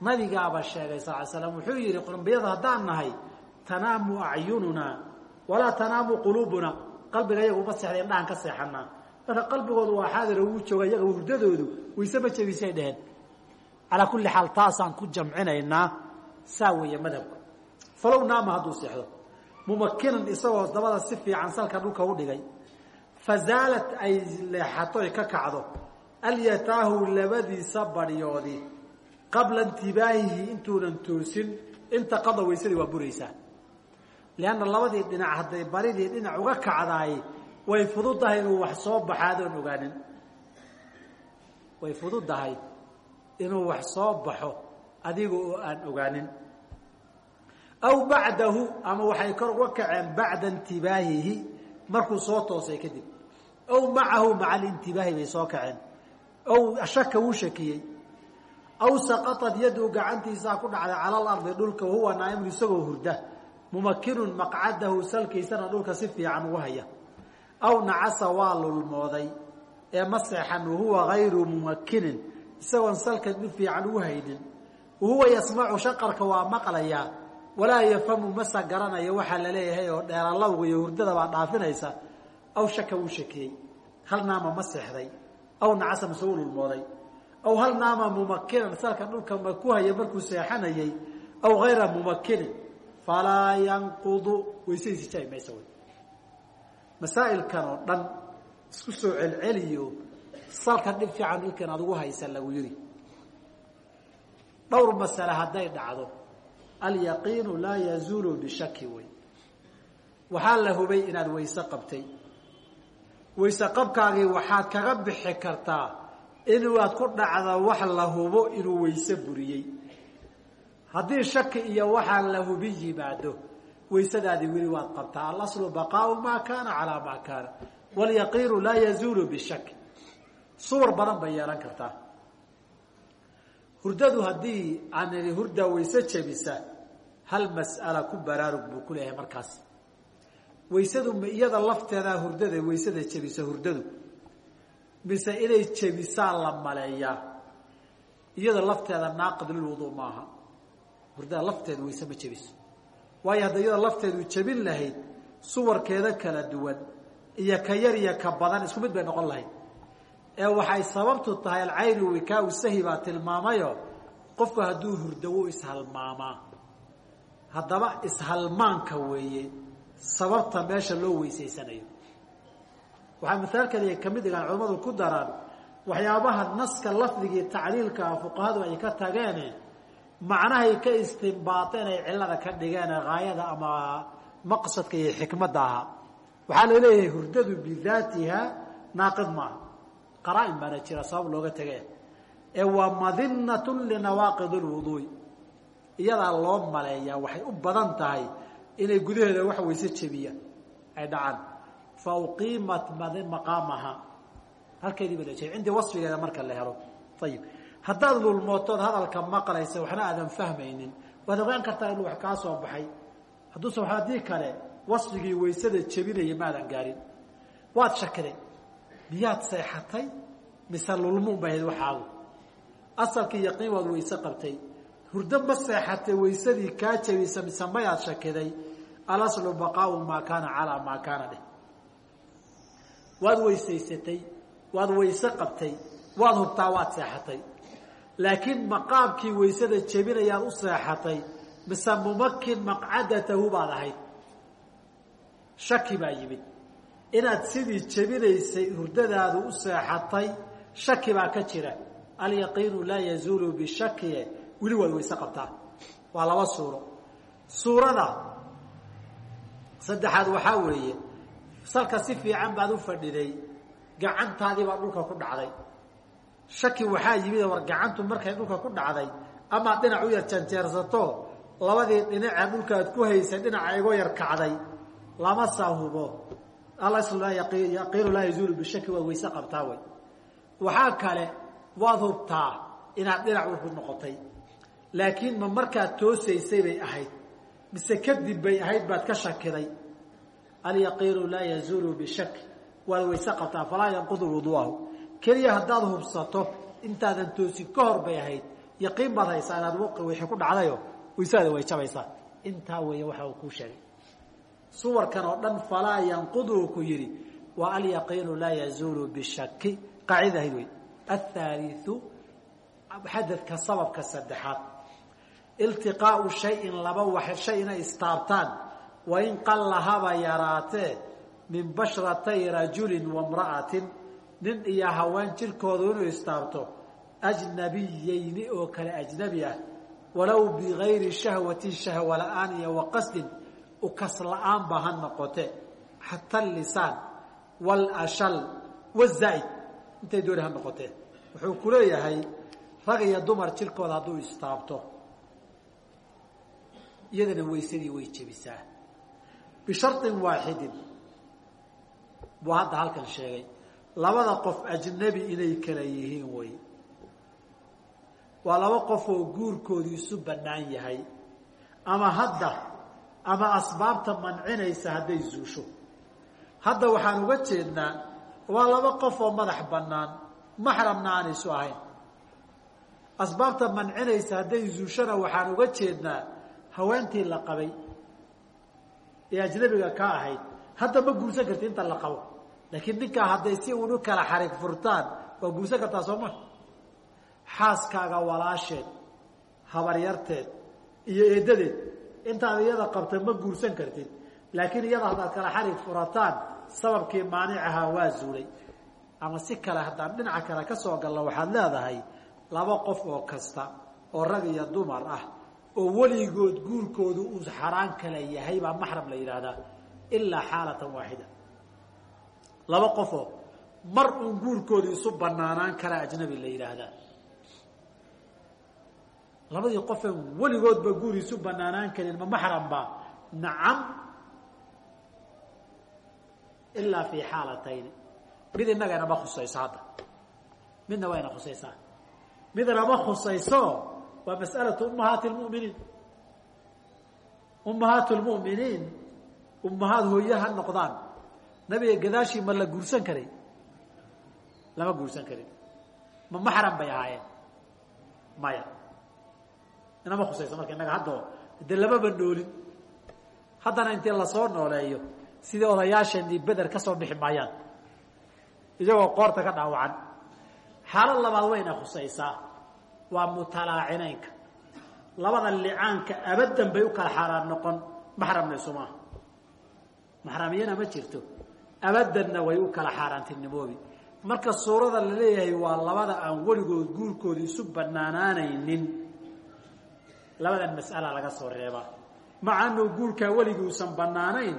nabigaaba sheegay sal slam wuxuu yihi ambiyada haddaan nahay tanaamu acyununaa walaa tanaamu quluubuna qalbiga iyaga uma seexda indhahan ka seexanaa marka qalbigoodu waa xaadir uu jooga iyaga hurdadoodu wayse ma jebisay dheheen calaa kulli xaal taasaan ku jamcinaynaa saa weeye madhabku falow naama hadduu seexdo. Mumakinan isagoo dabada si fiican salka dhulka u dhigay. Fazaalat ay leexato ay ka kacdo. Alyataahu labadiisa badhyoodii qabla intibaahihi intuunan toosin. Inta qada waysadii waa buraysaa. Lianna labadii dhinac hadday baridii dhinac uga kacdaay way fududahay inuu wax soo baxaadoon ogaanin. Way fududahay inuu wax soo baxo adiga oo aan ogaanin. Aw bacdahu ama waxay kor uga kaceen bacda intibaahihi markuu soo toosay kadib. Aw macahu maca alintibaahi bay soo kaceen. Aw shaka wuu shakiyey. Aw saqaطad yadu gacantiisaa ku dhacday cala alardi dhulka wahuwa naa'imun isagoo hurda. Mumakinun maqcadahu salkiisana dhulka si fiican ugu haya aw nacasa waa lulmooday ee ma seexan wahuwa gayru mumakinin isagoon salka u fiican ugu haynin. Wahuwa yasmacu shaqarka waa maqlayaa walaa yafhamu masa garanayo waxaa la leeyahay oo dheeralawga iyo hurdada baa dhaafinaysa aw shaka wuu shakiyey hal naama ma seexday aw nacasa mase u lulmooday. Aw hal naama mumakinan salka dhulka ma ku haya markuu seexanayay aw gayra mumakinin falaa yanqudu weysadiisi jari maysa wy masaa'ilkan oo dhan isku soo celceliyo salka dhib fiican dhulkan aad ugu haysa lagu yidhi. Dhowr masale hadday dhacdo alyaqiinu laa yazuulu bishaki wey. Waxaa la hubay inaad wayse qabtay. Wayse qabkaagii waxaad kaga bixi kartaa inaad ku dhacda wax la hubo inuu wayse buriyey. Haddii shaki iyo waxaa la hubi yimaado waysadaadii weli waad qabtaa. Alaslu baqaau maa kaana calaa maa kaana. Wlyaqiinu laa yazuulu bishaki suwar badan bay yeelan kartaa. Hurdadu haddii aan idhi hurdaa wayse jebisa hal mas'ala ku baraarug buu ku leeyahay markaas. Waysadu ma iyada lafteedaa hurdada waysada jebisa hurdadu. Mise inay jebisaa la maleeyaa iyada lafteeda naaqid lilwudu maaha. Hurdada lafteedu wayse ma jebiso waayo hadda iyada lafteedu jebin lahayd suwarkeeda kala duwan iyo ka yar iyo ka badan isku mid bay noqon lahayd. Ee waxay sababtu tahay alcaynu wikaau sahi baa tilmaamayo qofku hadduu hurdo wuu ishalmaamaa. Haddaba ishalmaanka weeye sababta meesha loo weysaysanayo. Waxaa misaalkani ka mid dhigaan culamadu ku daraan waxyaabaha naska lafdigii tacliilkaa fuqahadu ay ka tageene macnahay ka istimbaateen ay cilada ka dhigeen haayada ama maqsadka iyo xikmadda ahaa. Waxaa la leeyahay hurdadu bidaatiha naaqid maaha. Qaraa-in baana jira sabab looga tegay. Ee waa madinatun linawaaqid lwuduui iyadaa loo maleeyaa waxay u badan tahay inay gudaheeda wax weyse jebiya ay dhacaan. Fa uqiimat maqaamaha. Halkeedii ba la cindii wasfigeeda marka la helo. Ayib haddaad lulmootood hadalka maqlaysa waxna aadan fahmaynin. Waad ogaan kartaa inuu wax kaa soo baxay. Hadduuse haddii kale wasfigii waysada jebinaya maadan gaarin. Waad shakiday miyaad seexatay? Mise lulmuun bay ahayd waxaagu asalkii yaqiin waad weyse qabtay. Hurdo ma seexatay waysadii kaa jebisa mise mayaad shakiday? Alaslu baqaau maa kaana calaa maa kaana dheh. Waad weysaysatay. Waad wayse qabtay. Waad hubtaa waad seexatay laakiin maqaamkii waysada jebinayaad u seexatay mise mumakin maqcadatahu baad ahayd shaki baa yimid. Inaad sidii jebinaysay hurdadaadu u seexatay shaki baa ka jira. Alyaqiinu laa yazuulu bishakie weli waad wayse qabtaa waa laba suuro. Suurada saddexaad waxaa weeye salka si fiican baad u fadhiday gacantaadii baa dhulka ku dhacday shaki waxaa yimid war gacantu markay dhulka ku dhacday amaad dhinac u yar janjeersato labadii dhinacee dhulkaad ku haysay dhinaca igoo yar kacday lama sahubo. Yaqiinu laa yazuulu bishaki waad wayse qabtaa wey waxaa kale waad hubtaa inaad dhinac uku noqotay laakiin ma markaad toosaysay bay ahayd mise kadib bay ahayd baad ka shakiday. Alyaqiinu laa yazuulu bishaki waad wayse qabtaa falaa yanqudu wuduuahu keliya haddaad hubsato intaadan toosin ka hor bay ahayd yaqiin baad haysaa inaad wixii ku dhacdayo waysaada way jabaysaa. Intaa weeye waxa uu kuu sheegay. Suwarkan oo dhan falaa yanqudu ku yidhi waa alyaqiinu laa yazuulu bishaki qaacida ahayd wey athaaliu xadadka sababka saddexaad. Iltiqaau shayin laba wax inay istaabtaan wain qalla haba yaraatee min bashratay rajulin wamra'atin nin iyo haween jirkoodu inuu istaabto ajnabiyeyni oo kale ajnabi ah. Walow bigayri shahwatin shahwa la'aan iyo waqasdin ukas la'aanba ha noqote. Xata lisaan walashal wazaaid intay dooni ha noqotee wuxuu ku leeyahay rag iyo dumar jirkooda hadduu istaabto iyadana waysadii way jebisaa. Bisharin waaxidin buu hadda halkan sheegay labada qof ajnabi inay kala yihiin way. Waa laba qof oo guurkoodu isu bannaan yahay. Ama hadda ama asbaabta mancinaysa hadday zuusho. Hadda waxaan uga jeednaa waa laba qof oo madax bannaan maxramna aan isu ahayn. Asbaabta mancinaysa hadday zuushona waxaan uga jeednaa haweentii la qabay. Ee ajnabiga ka ahayd. Hadda ma guursan karti inta la qabo laakiin ninkaa hadday si uun u kala xarig furtaan waa guursan kartaa soo ma? Xaaskaaga walaasheed habaryarteed iyo eeddadeed intaad iyada qabta ma guursan kartid. Laakiin iyada haddaad kala xarig furataan sababkii maanicahaa waa zuulay. Ama si kale haddaan dhinaca kale ka soo galno waxaad leedahay laba qof oo kasta oo rag iyo dumar ah oo weligood guurkoodu uu xaraan kale yahay baa maxram la yidhaahdaa ilaa xaalatan waaxida laba qofoo mar uun guurkoodu isu banaanaan karaa ajnabi la yidhaahdaa labadii qofeen weligoodba guur isu banaanaan karin ma maxram ba? Nacam. Ilaa fi xaalatayni. Mid innaga inama khusayso hadda. Midna waa khusaysaa. Mid inama khusayso waa mas'alatu ummahaati lmu'miniin ummahaat lmu'miniin ummahaad hooye noqdaan nabiga gadaashii ma la guursan karay? Lama guursan karin. Ma maxram bay ahaayeen? Maya. Inama khusayso marka innaga haddao de lamaba noolin haddana intii la soo nooleeyo? Sidii odayaasheenii beder ka soo bixi maayaan? Iyagoo qoorta ka dhaawacan. Xaalad labaad wayna khusaysaa. Waa mutalaacineynka labada licaanka abadan bay u kala xaaraan noqon. Maxramna isumaaha maxramiyana ma jirto abadanna way u kala xaaraantinimoobi marka suurada la leeyahay waa labada aan weligood guurkooda isu banaanaanaynin labadan mas'ala laga soo reebaa maca anuu guurkaa weligii uusan banaanayn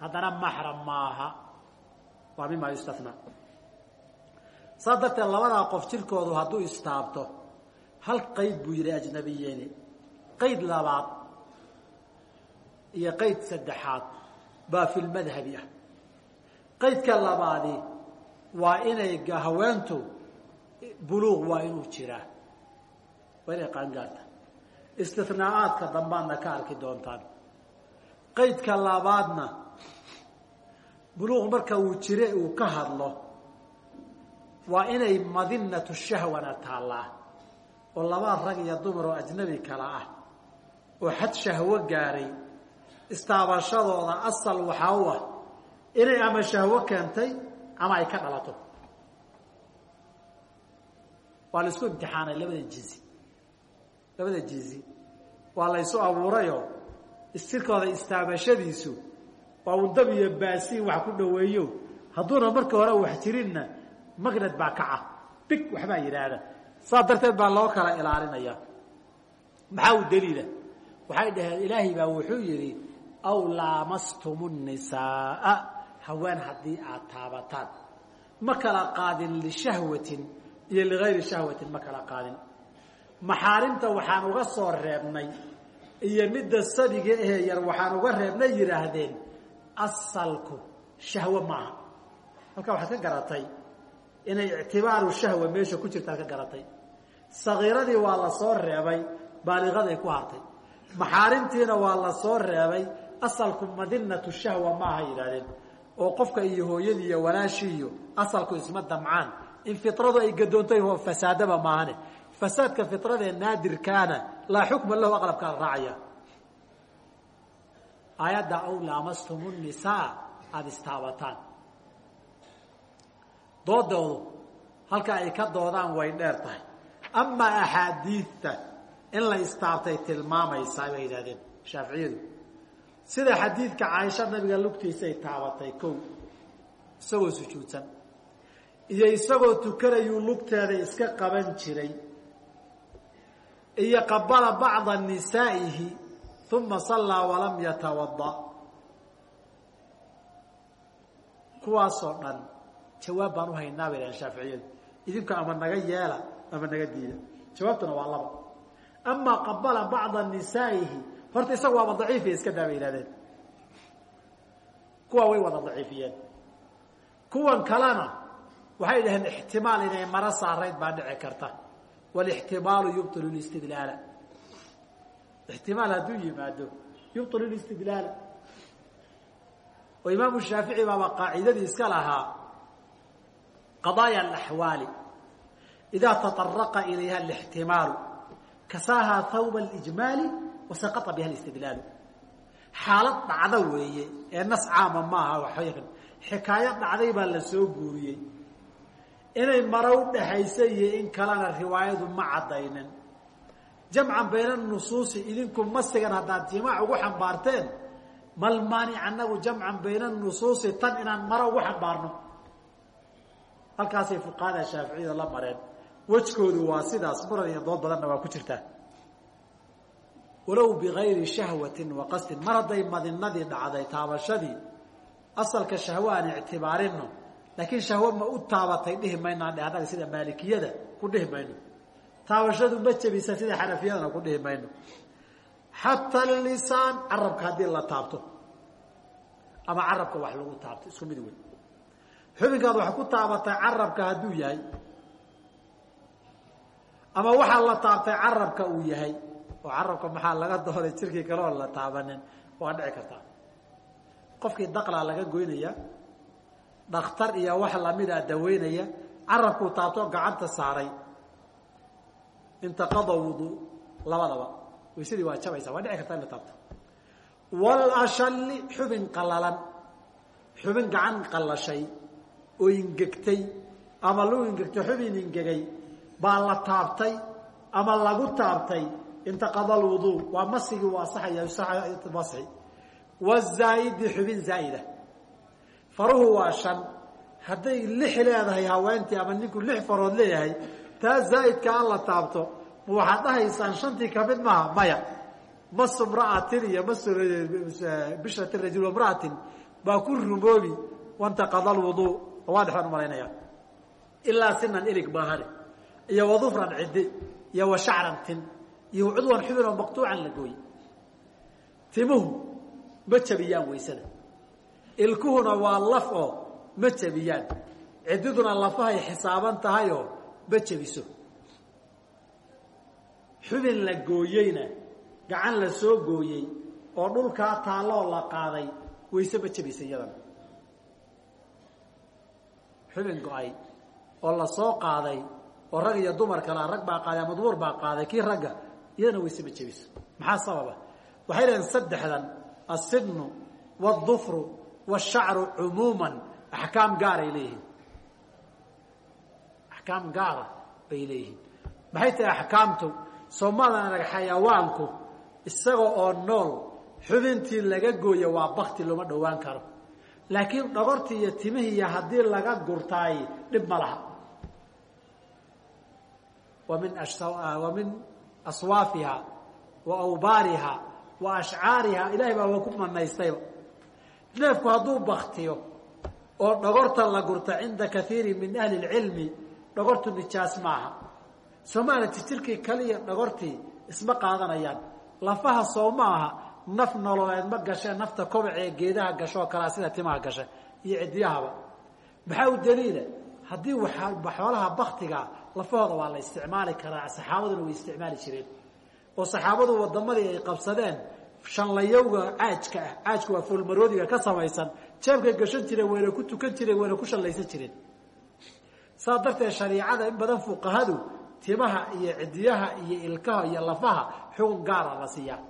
haddana maxram maaha. Waa mima yustathnaa saa darteed labadaa qof jirkoodu hadduu istaabto hal qayd buu yidhi ajnabiyeeni. Qayd labaad iyo qayd saddexaad baa fi lmadhabi ah qaydka labaadi waa inay haweentu buluuq waa inuu jiraa. Waa inay qaangaarta istinaa'aadka dambaadna ka arki doontaan. Qaydka labaadna buluuq marka uu jire uu ka hadlo waa inay madinatu shahwana taallaa oo labaa rag iyo dumar oo ajnabi kala ah oo xad shahwo gaaray. Istaabashadooda asal waxaa u ah inay ama shahwo keentay ama ay ka dhalato. Waa la isku imtixaanay labada jinsi labada jinsi waa la ysu abuurayoo istirkooda istaabashadiisu. Waa uu dab iyo baasiin wax ku dhaweeyo. Hadduuna marka hore wax jirinna magnad baa kaca. Big waxbaa yidhaahda. Saas darteed baa loo kala ilaalinaya. Maxaa u daliila waxay dhaheen ilaahay baa wuxuu yidhi aw laamastum nisaaa haween haddii aad taabataan. Ma kala qaadin lishahwatin iyo ligayri shahwatin ma kala qaadin. Maxaarimta waxaan uga soo reebnay iyo midda sadiga ahee yar waxaan uga reebnay yidhaahdeen asalku shahwe maaha. Halkaa waxaad ka garatay inay ictibaaru shahwa meesha ku jirtaad ka garatay. Sagiiradii waa la soo reebay baaliqaday ku hartay. Maxaarimtiina waa la soo reebay asalku madinatu shahwa maaha yidhahdeen oo qofka iyo hooyadii iyo walaashii iyo asalku isma damcaan in fitradu ay gadoontay fasaadaba maahane. Fasaadka fitradee naadirkaana laa xukma lahu aqlabkaa raacaya. Aayadda aw laamastum nisaa aada istaabataan. Doodoodu halka ay ka doodaan way dheer tahay. Amaa axaadiidta in la istaabtay tilmaamaysaa bay yidhahdeen shaaficiyadu sida xadiidka caaisha nabiga lugtiisay taabatay kow isagoo sujuudsan. Iyo isagoo tukanayuu lugteeda iska qaban jiray. Iyo qabala bacda nisaa'ihi uma sallaa walam yatawada kuwaasoo dhan jawaab baan uhaynaa bay dhahan shaaficiyadu. Idinku ama naga yeela ama naga diida. Jawaabtuna waa laba. Amaa qabala bacda nisaa'ihi horta isaga waaba daciifiya iska daa bay yihahdeen kuwa way wada daciifiyeen kuwan kalena waxay dhaheen ixtimaal inay maro saarayd baa dhici karta wlixtimaalu yubطil listidlaala ixtimaal hadduu yimaado yubطil listidlaala oo imaamu shaafici baaba qaacidadii iska lahaa qadaaya alaxwaali idaa taطaraqa ilayha alixtimaalu kasaahaa hawba اlijmaali wasaqaطa biha listidlaalu xaalad dhacda weeye ee nas caama maaha waxyan xikaayo dhacday baa la soo guuriyey. Inay maro u dhaxaysa iyo in kalena riwaayadu ma caddaynin. Jamcan bayna nusuusi idinku masigan haddaad jimaac ugu xambaarteen. Mal maanic annagu jamcan bayna nusuusi tan inaan maro ugu xambaarno. Halkaasay fuqahada shaaficiyada la mareen. Wejkoodu waa sidaas muran iyo dood badanna waa ku jirtaa walow bigayri shahwatin wa qasdin mar hadday madinadii dhacday taabashadii asalka shahwo aan ictibaarino laakiin shahwo ma u taabatay dhihi maynaan dhe annaga sida maalikiyada ku dhihi mayno taabashadu ma jebisa sida xanafiyadana ku dhihi mayno. Xataa lisaan carabka haddii la taabto ama carabka wax lagu taabto isku mid wey xubinkaad wax ku taabatay carabka hadduu yahay ama waxaa la taabtay carabka uu yahay oo carabka maxaa laga dooray jirkii kale oo la taabanin waa dhici kartaa. Qofkii daqlaa laga goynaya dhakhtar iyo wax lamida daweynaya carabkuu taabtoo gacanta saaray. Intaqada wudu labadaba waysadii waa jabaysa waa dhici kartaa in la taabto walashali xubin qallalan. Xubin gacan qallashay oo ingegtay ama lu ingegtay xubin ingegay baa la taabtay ama lagu taabtay intaqada alwudu waa masigii waa saxaya masxi wazaaidi xubin zaa'ida faruhu waa shan hadday lix leedahay haweentii ama ninku lix farood leeyahay taa zaa'idka an la taabto ma waxaad dhahaysaan shantii ka mid maha maya masu mra'atin iyo mas bishrati rajul wamra'atin baa ku rumoobi wantaqada alwudu waa dhexbaan u malaynaya ilaa sinan ilig maahane iyo wadufran ciddi iyo wa shacran tin iyo cudwan xubin oo maqtuucan la gooye timuhu ma jabiyaan waysada ilkuhuna waa laf oo ma jabiyaan. Ciddiduna lafahay xisaaban tahayoo ma jabiso. Xubin la gooyeyna gacan la soo gooyey oo dhulkaa taalloo la qaaday wayse ma jabisa iyadana xubin go'ay oo la soo qaaday oo rag iyo dumar kalea rag baa qaaday ama dumar baa qaaday kii ragga iyadana wayse ma jabiso maxaa sababa? Waxay leeyiin saddexdan asidnu waaldufru washacru cumuuman axkaam gaaray leeyihiin. Axkaam gaara bay leeyihiin. Maxay tahay axkaamtu? Soomaadan arag xayawaanku isaga oo nool xubintii laga gooyo waa bakti looma dhowaan karo. Laakiin dhogortii iyo timihiiyo haddii laga gurtaay dhib aswaafiha wa awbaariha wa ashcaariha ilahay baa waa ku manaystayba. Neefku hadduu baktiyo oo dhogorta la gurta cinda kaiiri min ahli lcilmi dhogortu nijaas maaha. Soomaaliya jijirkii kaliya dhogortii isma qaadanayaan. Lafaha soo maaha naf nololeed ma gashee nafta kobac ee geedaha gashooo kalea sida timaha gasha iyo ciddiyahaba maxaa u daliila? Haddii xoolaha baktiga lafahooda waa la isticmaali karaa saxaabaduna way isticmaali jireen. Oo saxaabadu wadamadii ay qabsadeen shanlayowga caajka ah caajku waa foolmaroodiga ka samaysan jeebkay gashan jireen wayna ku tukan jireen wayna ku shallaysan jireen. Saas darteed shariicada in badan fuqahadu timaha iyo cidiyaha iyo ilkaha iyo lafaha xukun gaara la siiyaa.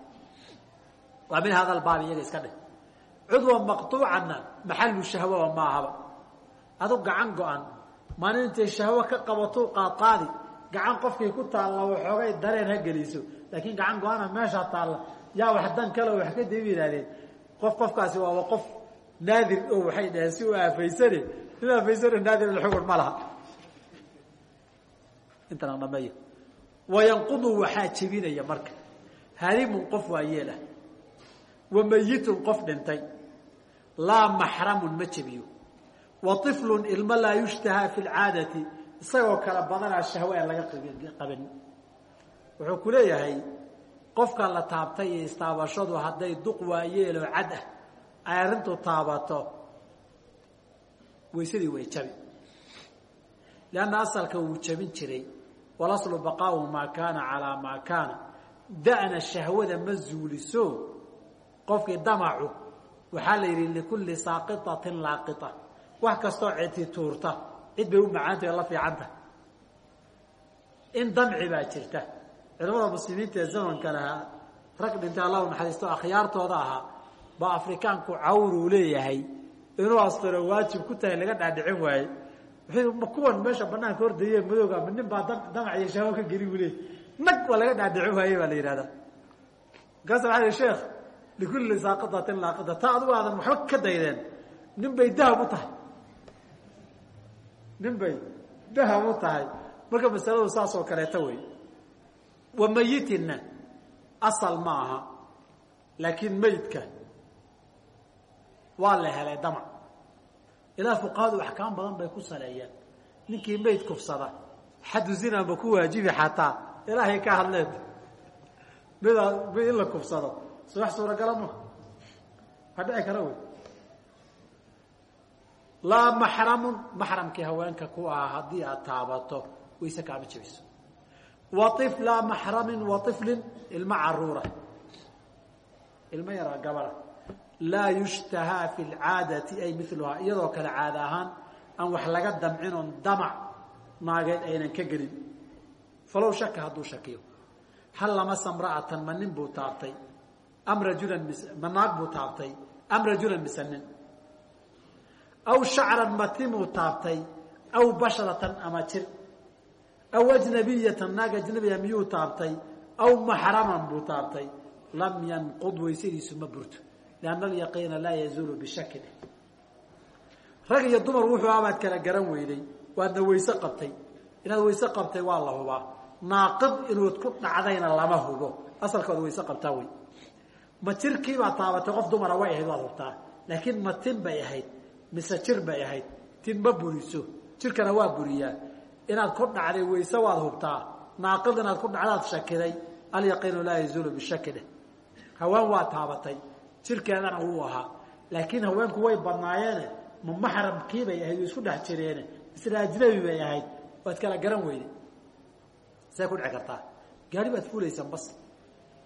Waa min hada albaab iyaga iska dheh. Cudwa maqtuucanna maxalu shahwaba maahaba adu gacan go-an maalin intay shahwo ka qabato qaadqaadi gacan qofkii ku taalla waxoogay dareen ha geliso. Laakiin gacan go-ana meeshaa taalla. Yaa wax dan kale wax ka dib yidhahdeen qof qofkaasi waaba qof naadir oo waxay dhaheen si u aafaysane. In aafaysane naadir xugun ma laha. Intana dhameeyo. Wayanqudu waxaa jebinaya marka. Harimun qof waa yeelah wa mayitun qof dhintay. Laa maxramun ma jebiyo wa iflun ilmo laa yushtahaa fi lcaadati isagoo kale badanaa shahwe aan laga qabin. Wuxuu ku leeyahay qofka la taabtay iyo istaabashadu hadday duq waayeeloo cad ah ay arrintu taabato waysadii way jabi. Lianna asalka wuu jabin jiray. Walaslu baqaau maa kaana calaa maa kaana. Da'na shahwada ma zuuliso. Qofkii damacu waxaa la yidhi wax kastoo cidti tuurta cid bay u macaantah o la fiicanta in damci baa jirta. Culamada muslimiinta ee zamanka lahaa rag dhintay allahu naxariisto akhyaartooda ahaa baa afrikaanku cawruu leeyahay. Inuu asturo waajib ku tahay laga dhaadhicin waaye. Ma kuwan meesha banaanka hordaye madooga ma nin baa damac iyo shahwo ka geli wule nag waa laga dhaadhicin waaye baa la yihahdaa markaasa waxa i sheekh likulli saaqitatin laaqita taa adugu aadan waxba ka daydeen. Nin bay dahab u tahay nin bay dahab u tahay. Marka masaladu saas oo kaleeta wey. Wa mayitinna asal ma aha. Laakiin meydka waa la helay damac ilaa fuqahadu axkaam badan bay ku saleeyeen. Ninkii meyd kufsada xaddu zina ma ku waajibi xataa. Ilaahay ka hadleen midaa mid in la kufsado. So wax suuragala maha wey laa maxramun maxramkii haweenka ku ahaa haddii aad taabato wayse kaama jebiso. Wa iflaa maxramin wa iflin ilma caruura. Ilmo yaraa gabara laa yushtahaa fi lcaadati ay miluhaa iyadoo kale caada ahaan aan wax laga damcin damac naageed aynan ka gelin. Falow shaka hadduu shakiyo. Hal lamasa mra'atan ma nin buu taabtay? Am rajulan ma naag buu taabtay? Am rajulan mise nin aw shacran matimuu taabtay aw basharatan ama jir. Aw ajnabiyatan naag ajnabiya miyuu taabtay? Aw maxraman buu taabtay. Lam yanqud waysadiisu ma burto. Lianna alyaqiina laa yazuulu bishakin rag iyo dumar wuxuu abaad kala garan weyday waadna wayse qabtay. Inaad wayse qabtay waa la hubaa. Naaqid inuud ku dhacdayna lama hubo. Asalkooda wayse qabtaa wey. Ma jirkiibaa taabatay qof dumara way ahayd waad hubtaa. Laakiin ma tin bay ahayd mise jir bay ahayd. Tin ma buriso. Jirkana waa buriyaa. Inaad ku dhacday wayse waad hubtaa. Naaqid inaad ku dhacdaad shakiday alyaqiinu laa yazuulu bishaki dheh haween waa taabatay. Jirkeedana wuu ahaa. Laakiin haweenku way badnaayeene ma maxramkiibay ahayd way isku dhex jireene isla ajnabi bay ahayd. Waad kala garan weyde see ku dhici kartaa. Gaari baad fuulaysan bas.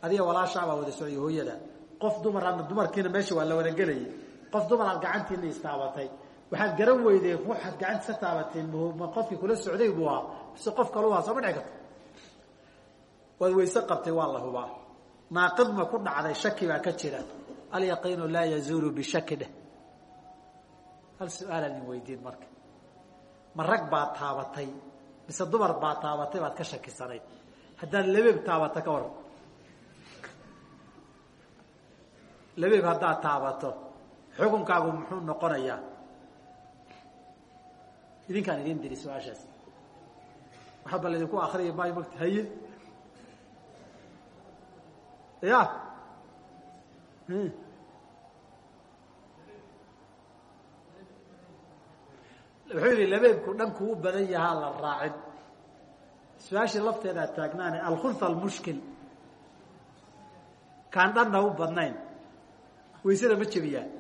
Adiga walaashaabaa wada socday hooyada. Qof dumar dumarkiina meesha waa la wada gelayay qof dumar aad gacantiina istaabatay waxaad garan weyday waxaad gacantiisa taabateen ma qofkii kula socday buu ahaa mise qof kalu ahaa sooma dhici karto. Waad wayse qabtay waa la hubaa. Naaqid ma ku dhacday shaki baa ka jira. Alyaqiinu laa yazuulu bishaki dheh. Hal su'aalaan idin weydiin marka. Ma rag baad taabatay mise dumar baad taabatay baad ka shakisanayd haddaad labeeb taabata ka waran labeeb haddaad taabato xukunkaagu muxuu noqonayaa? Idinkaan idin diri su'aashaas. Waxaba laydinku akriya maayo mata haye. Ya wuxuu yihi labeebku dhanku u badan yahaa la raacin. Su'aashii lafteedaa taagnaane alkhulfa almushkil. Kaan dhanna u badnayn. Waysada ma jebiyaa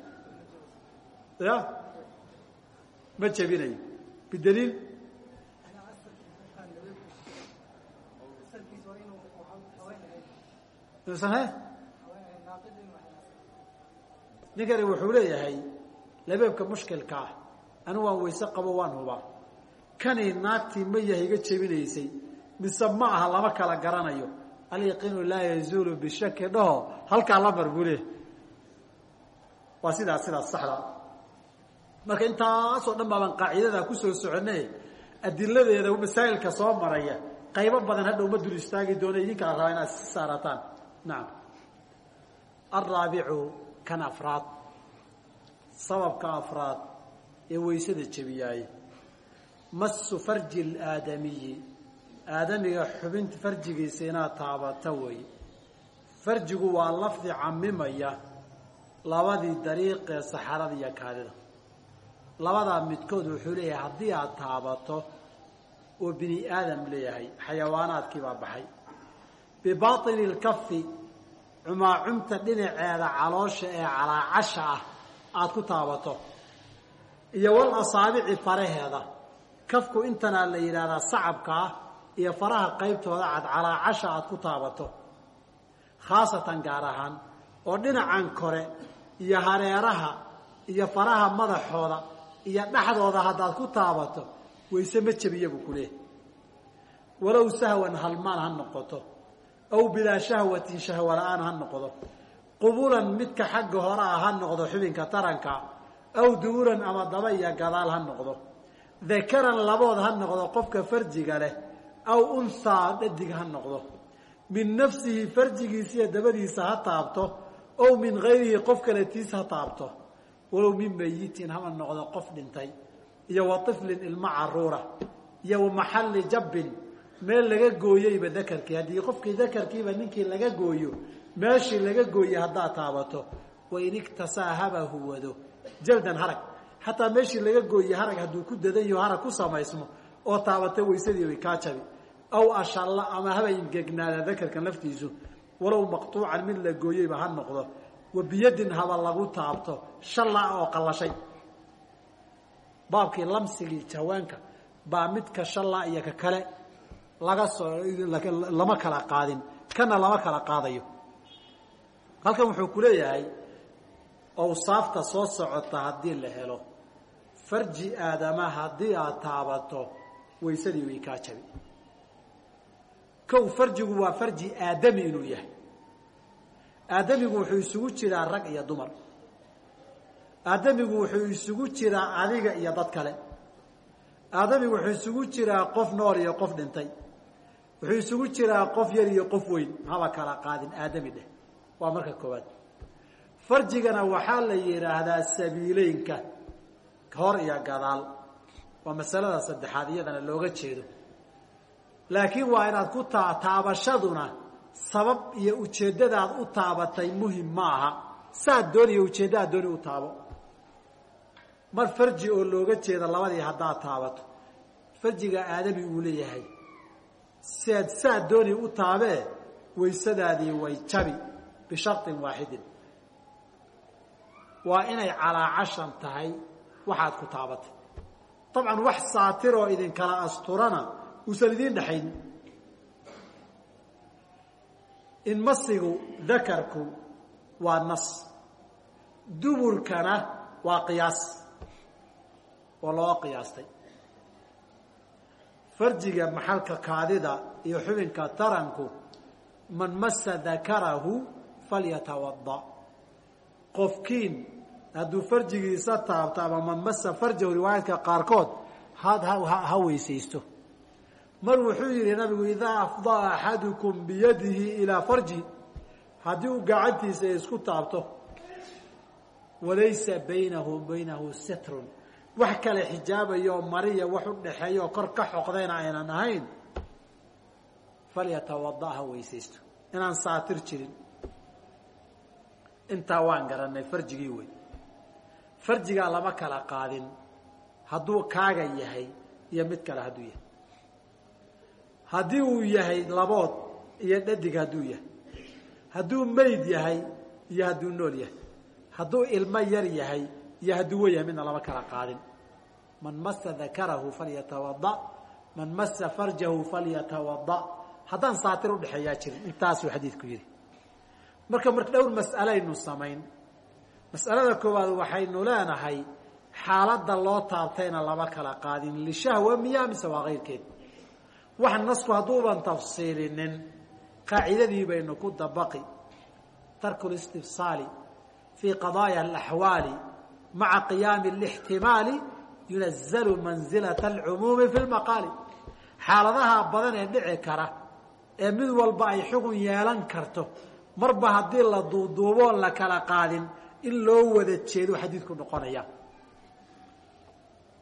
ya? Ma jebinayo he? Ninkani wuxuu leeyahay labeebka mushkilka ah anigu waan wayse qabo waan hubaa kani naagtii ma yahay iga jebinaysay mise ma aha lama kala garanayo. Alyaqiinu laa yazuulu bishaki dhaho halkaa la mar buu leeyahy waa sidaas sidaas saxda marka intaasoo dhan baabaan qaacidada ku soo soconay adiladeeda masaa'ilka soo maraya qaybo badan hadha uma dul istaagi doona idinkaa rabaa inaad saarataan nacam alraabicu kan afraad sababka afraad ee waysada jebiyaaye masu farji اlaadamiyi aadamiga xubinta farjigiisa inaad taabata wey farjigu waa lafdi camimaya labadii dariiqee saxarada iyo kaadida labadaa midkood wuxuu leeyahay haddii aad taabato oo bini aadam leeyahay xayawaanaadkii baa baxay. Bibaطini اlkafi cumaacumta dhinaceeda caloosha ee calaacasha ah aada ku taabato. Iyo wal asaabici faraheeda kafku intanaa la yidhaahdaa sacabka ah iyo faraha qaybtooda cad calaacasha aada ku taabato. Khaasatan gaar ahaan oo dhinacan kore iyo hareeraha iyo faraha madaxooda iyo dhexdooda haddaad ku taabato wayse ma jebiya buu ku leehay walow sahwan halmaan ha noqoto aw bilaa shahwatin shahwa la'aan ha noqdo qubulan midka xagga hore ah ha noqdo xubinka taranka aw duuran ama daba iyo gadaal ha noqdo. Dakaran labood ha noqdo qofka farjiga leh aw unhaa dhadig ha noqdo. Min nafsihi farjigiisa iyo dabadiisa ha taabto ow min gayrihi qof kale tiis ha taabto walow min mayitin hama noqdo qof dhintay. Iyo wa iflin ilmo caruura. Iyo wa maxalli jabbin. Meel laga gooyeyba dakarkii. Haddii qofkii dakarkiiba ninkii laga gooyo meeshii laga gooyey haddaad taabato. Wain igtasaa haba huwado jaldan harag. Xataa meeshii laga gooyey harag hadduu ku dadan yaho harag ku samaysmo oo taabato waysadii way kaa jabi. Aw ashalla ama haba ingegnaada dakarkan laftiisu walow maqtuucan mid la gooyeyba ha noqdo wa biyadin haba lagu taabto shalla oo qallashay. Baabkii lamsigii haweenka baa midka shalla iyo ka kale laga soo lama kala qaadin kana lama kala qaadayo. Halkan wuxuu ku leeyahay awsaafta soo socota haddii la helo farji aadama haddii aad taabato waysadii way kaa jabi. Kow farjigu waa aadamigu wuxuu isugu jiraa rag iyo dumar. Aadamigu wuxuu isugu jiraa adiga iyo dad kale. Aadamigu wuxuu isugu jiraa qof nool iyo qof dhintay. Wuxuu isugu jiraa qof yar iyo qof weyn. Haba kala qaadin aadami dheh. Waa marka koowaad. Farjigana waxaa la yidhaahdaa sabiileynka hor iyo gadaal. Waa masalada saddexaad iyadana looga jeedo. Laakiin waa inaad ku taa taabashaduna sabab iyo ujeeddadaad u taabatay muhiim ma aha saad dooniyo ujeeddadaad dooni u taabo. Mar farji oo looga jeeda labadii haddaad taabato. Farjiga aadami uu leeyahay. Siaad saad dooni u taabee waysadaadii way jabi bisharطin waaxidin waa inay calaacashan tahay waxaad ku taabatay. Dabcan wax saatiroo idinkala asturana uusan idiin dhexayn in masigu dakarku waa nas. Duburkana waa qiyaas oo loo qiyaastay. Farjiga maxalka kaadida iyo xubinka taranku man masa dakarahu falyatawada qofkiin hadduu farjigiisa taabto ama man masa farjahu riwaayaadka qaarkood had ha weysaysto mar wuxuu yihi nabigu idaa afdaa axadukum biyadihi ilaa farji haddii uu gacantiisa isku taabto walaysa baynahu baynahu sitrun. Wax kale xijaabayo mariya wax u dhaxeeya oo kor ka xoqdayna aynan ahayn falyatawada weysaysto. Inaan saatir jirin. Intaa waan garanay farjigii wey farjigaa lama kala qaadin. Hadduu kaaga yahay iyo mid kale hadduu yahay haddii uu yahay labood iyo dhadig hadduu yahay. Hadduu mayd yahay iyo hadduu nool yahay. Hadduu ilmo yar yahay iyo hadduu wen yahay midna lama kala qaadin. Man masa dakarahu falyatawada man masa farjahu falyatawada haddaan saatir udhexeeyaa jirin intaasuu xadiidku yidhi. Marka marka dhowr mas'alaynu samayn. Mas'alada koowaad waxaynu leenahay xaaladda loo taabtayna lama kala qaadin. Lishahwa miya mise waa kayrkeed wax nasku hadduuban tafsiilinin qaacidadii baynu ku dabaqi. Tarku listifsaali fii qadaaya alaxwaali maca qiyaami alixtimaali yunazalu manzilata alcumuumi fi lmaqaali xaaladaha badan ee dhici kara ee mid walba ay xugun yeelan karto marba haddii la duuduuboon la kala qaadin in loo wada jeedo xadiidku noqonaya.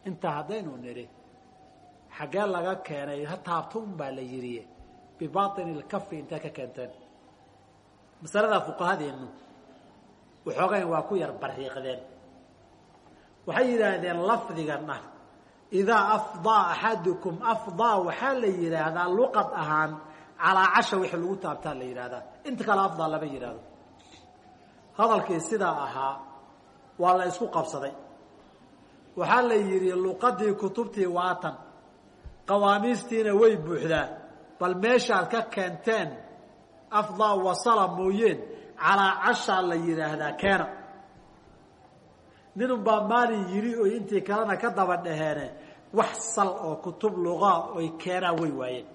Intaa haddaynu nidhi xaggee laga keenay ha baa la yidhi bibaini lkafi intay ka keenteen? Masaladaa fuqahadeennu waxoogayn waa ku yar bariiqdeen waxay yidhaahdeen lafdigan ah idaa afdaa axadukum afdaa waxaa la yidhaahdaa luqad ahaan calaa casha wixii lagu taabtaa la yidhahdaa inta kale afdaa lama yidhaahdo. Hadalkii sidaa ahaa waa la isku qabsaday. Waxaa la yidhi luqadii kutubtii waatan qawaamiistiina way buuxdaa bal meeshaad ka keenteen afdaa wasala mooyeen calaa cashaa la yidhaahdaa keena. Ninun maalin yidhi oy intii kalena ka daba dhaheene wax sal oo kutub luqaa oy keenaan way waayeen.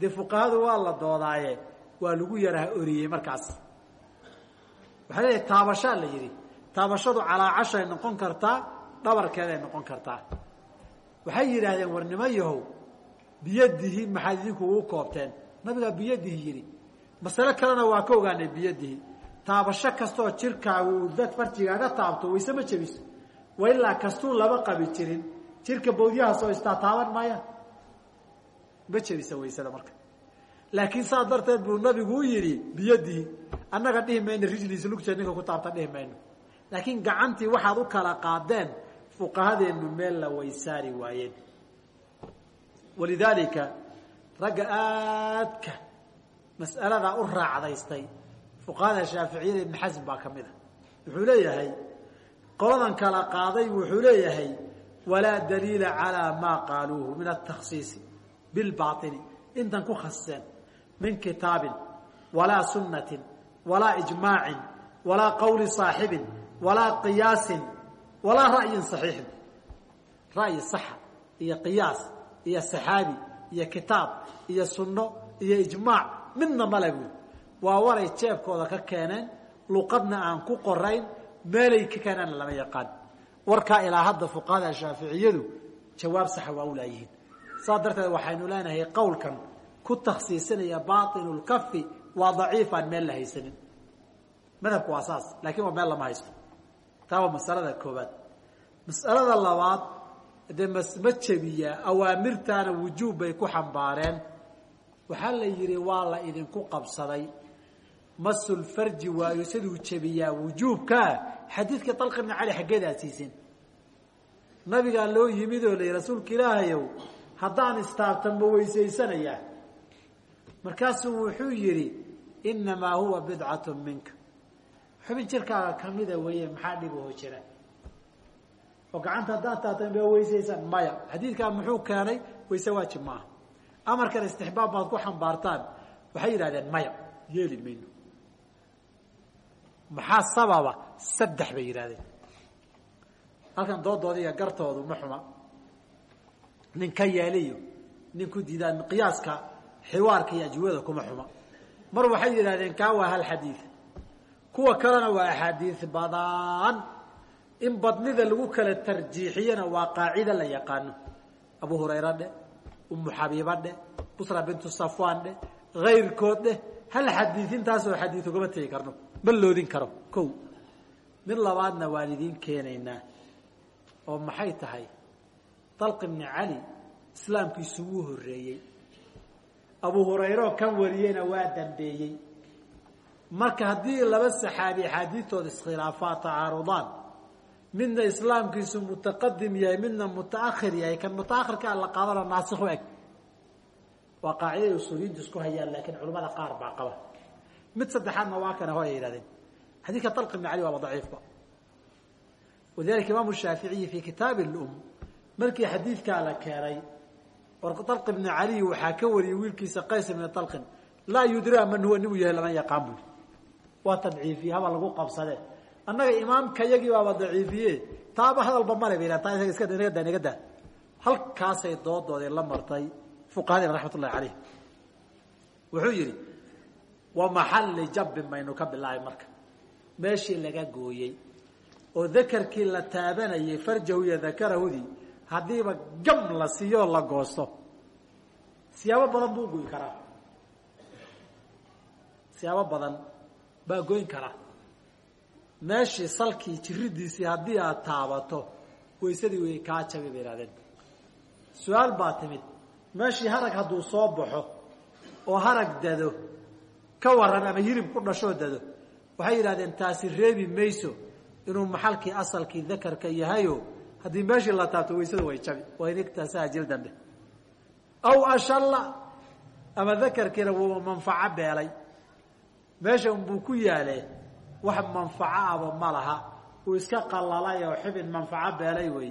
Dee fuqahadu waa la doodaaye waa lagu yaraha oriyey markaas. Waxay leedahay taabashaa la yidhi taabashadu calaa cashay noqon kartaa dhabarkeeday noqon kartaa waxay yidhaahdeen war nimo yahow biyadihi maxaad idinku ugu koobteen? Nabigaa biyadihi yidhi masale kalena waa ka ogaanay biyadihi taabasho kastaoo jirkaagu dad farjigaaga taabto wayse ma jebiso. Wa ilaa kastuu lama qabi jirin. Jirka bawdyahaas oo istaa taaban maayaan ma jebisa waysada marka. Laakiin saas darteed buu nabigu u yidhi biyadihi annaga dhihi mayno rijliisa lugteed ninka ku taabta dhihi mayno. Laakiin gacantii waxaad u kala qaadeen fuqahadeennu meel la waysaari waayeen. Walidaalika ragga aadka mas'aladaa u raacdaystay fuqahada shaaficiyada ibn xasm baa ka mid a wuxuu leeyahay qoladan kala qaaday wuxuu leeyahay walaa daliila calaa maa qaaluuhu min atakhsiisi bilbaini intan ku khasiseen min kitaabin walaa sunnatin walaa ijmaacin walaa qawli saaxibin walaa qiyaasin walaa ra'yin saxiixin. Ra'yi saxa iyo qiyaas iyo saxaabi iyo kitaab iyo sunno iyo ijmaac. Midna male buuli waa waray jeebkooda ka keeneen luqadna aan ku qorayn meelay ka keenaanna lama yaqaan. Warkaa ilaa hadda fuqahada shaaficiyadu jawaab saxa waa u laayihiin. Saas darteed waxaynu leenahay qowlkan ku takhsiisinaya bainu lkafi waa daciif aan meel la haysanin. Madhabku waa saas lakiin waa meel lama haysto taa waa masalada koobaad mas'alada labaad dee ma jebiyaa awaamirtaana wujuub bay ku xambaareen. Waxaa la yidhi waa la idinku qabsaday. Masulfarji waayo siduu jebiyaa wujuubkaa xadiidka ibni cali xaggeeda aad siiseen nabigaa loo yimid oo layihi rasuulka ilaahayow haddaan istaabta ma weysaysanayaa markaasuu wuxuu yidhi inamaa huwa bidcatu minka xubin jirkaaga kamida weeye maxaa dhibaho jira? Oo gacanta haddaan taabta ma weysaysan maya. Xadiidkaa muxuu keenay wayse waajib maaha amarkan istixbaab baad ku xambaartaan waxay yidhahdeen maya yeeli mayno. Maxaa sababa? Saddex bay yidhahdeen halkan doodooda iyo gartoodu ma xuma. Nin ka yeeliyo nin ku diidaan qiyaaska xiwaarka iyo ajwada kuma xuma. Mar waxay yidhahdeen kaa waa hal xadiid kuwa kalena waa axaadiis badan. In badnida lagu kala tarjiixiyana waa qaacida la yaqaano. Abu hurayra dheh umu xabiiba dheh busra bintu safwan dheh kayrkood dheh hal xadiid intaasoo xadiid ugama tegi karno. Ma loodin karo. Ko mid labaadna waan idiin keenaynaa. Oo maxay tahay? Dalq ibni cali islaamkiisu wuu horeeyey abu hurayreoo kan wariyeyna waa dambeeyey marka haddii laba saxaabi axaadiidtooda iskhilaafaa tacaarudaan midna islaamkiisu mutaqadim yahay midna mutaakhir yahay kan mutaakhirkaa la qaadana naasikh u eg. Waa qaaciday usuuliyiintu isku hayaan laakiin culamada qaar baa qaba. Mid saddexaadna waa kana hoy ay yihahdeen xadiidka dalq ibni cali waaba daciifba walidalika imaamu shaaficiyi fii kitaabi lum markii xadiidkaa la keenay or dalq ibni caliy waxaa ka wariyey wiilkiisa qays ibni dalqin laa yudraa man huwa ninuu yahay lama yaqaan bui waa tadciifiye haba lagu qabsade annaga imaamka yagii baaba daciifiye taaba hadalba male ba taa iska naga daa naga daa halkaasay doodoodii la martay fuqahadina raxmat ullahi caleyh wuxuu yidhi wa maxalli jabbin maynu ka bilaabay marka. Meeshii laga gooyey oo dakarkii la taabanayay farjahu iyo dakarahudii haddiiba gam la siiyoo la goosto. Siyaabo badan buu goyn karaa. Siyaabo badan baa goyn karaa meeshii salkii jiridiisii haddii aad taabato waysadii way kaa jabi bay ihahdeen su'aal baa timid. Meeshii harag hadduu soo baxo oo harag dado ka waran ama hirib ku dhashoo dado waxay yidhahdeen taasi reebi mayso inuu maxalkii asalkii dakarka yahayo haddii meeshii la taabto waysada way jabi. Waynigtaasaa jil dambe. Aw ashalla ama dakarkiina wuu manfaco beelay meesha unbuu ku yaale wax manfaco aba ma laha. Uu iska qalalay oo xibin manfaco beelay wey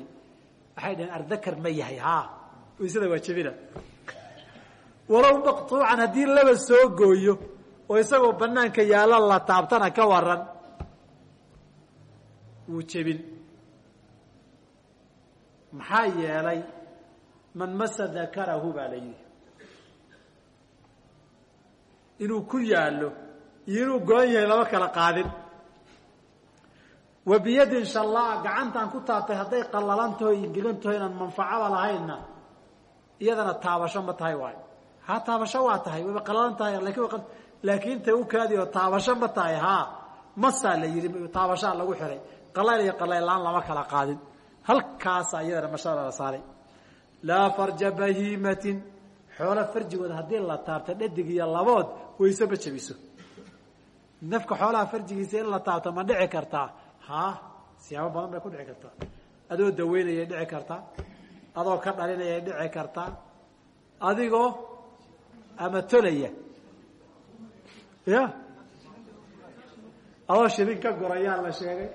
waxay dhaheen ardakar ma yahay ha waysada waa jebina walow maqtuucan haddii laba soo gooyo oo isagoo banaanka yaalla la taabtana ka waran wuu jebin. Maxaa yeelay man masa dakarahu baa la yidhi. Inuu ku yaallo iyo inuu goon yahay lama kala qaadin. Wa biyadin shallaa gacantaan ku taabtay hadday qallalantaho ingegantaho inaan manfacaba lahaynna iyadana taabasho ma tahay waayo. Ha taabasho waa tahay wayba qallalan tahay laakiin tay u kaadi oo taabasho ma tahay ha masaa la yidhi taabashaa lagu xihay qalayl iyo qalaylaan lama kala qaadin. Halkaasa iyadana mashada la saaray. Laa farja bahiimatin xoolo farjigooda haddii la taabto dhadig iyo labood wayse ma jebiso nafka xoolaha farjigiisa in la taabto ma dhici kartaa? Ha? Siyaabo badan bay ku dhici kartaa. Adoo daweynayay dhici kartaa. Adoo ka dhalinayay dhici kartaa. Adigoo ama tolaya. Ya? Adoo shilin ka gurayaa la sheegay.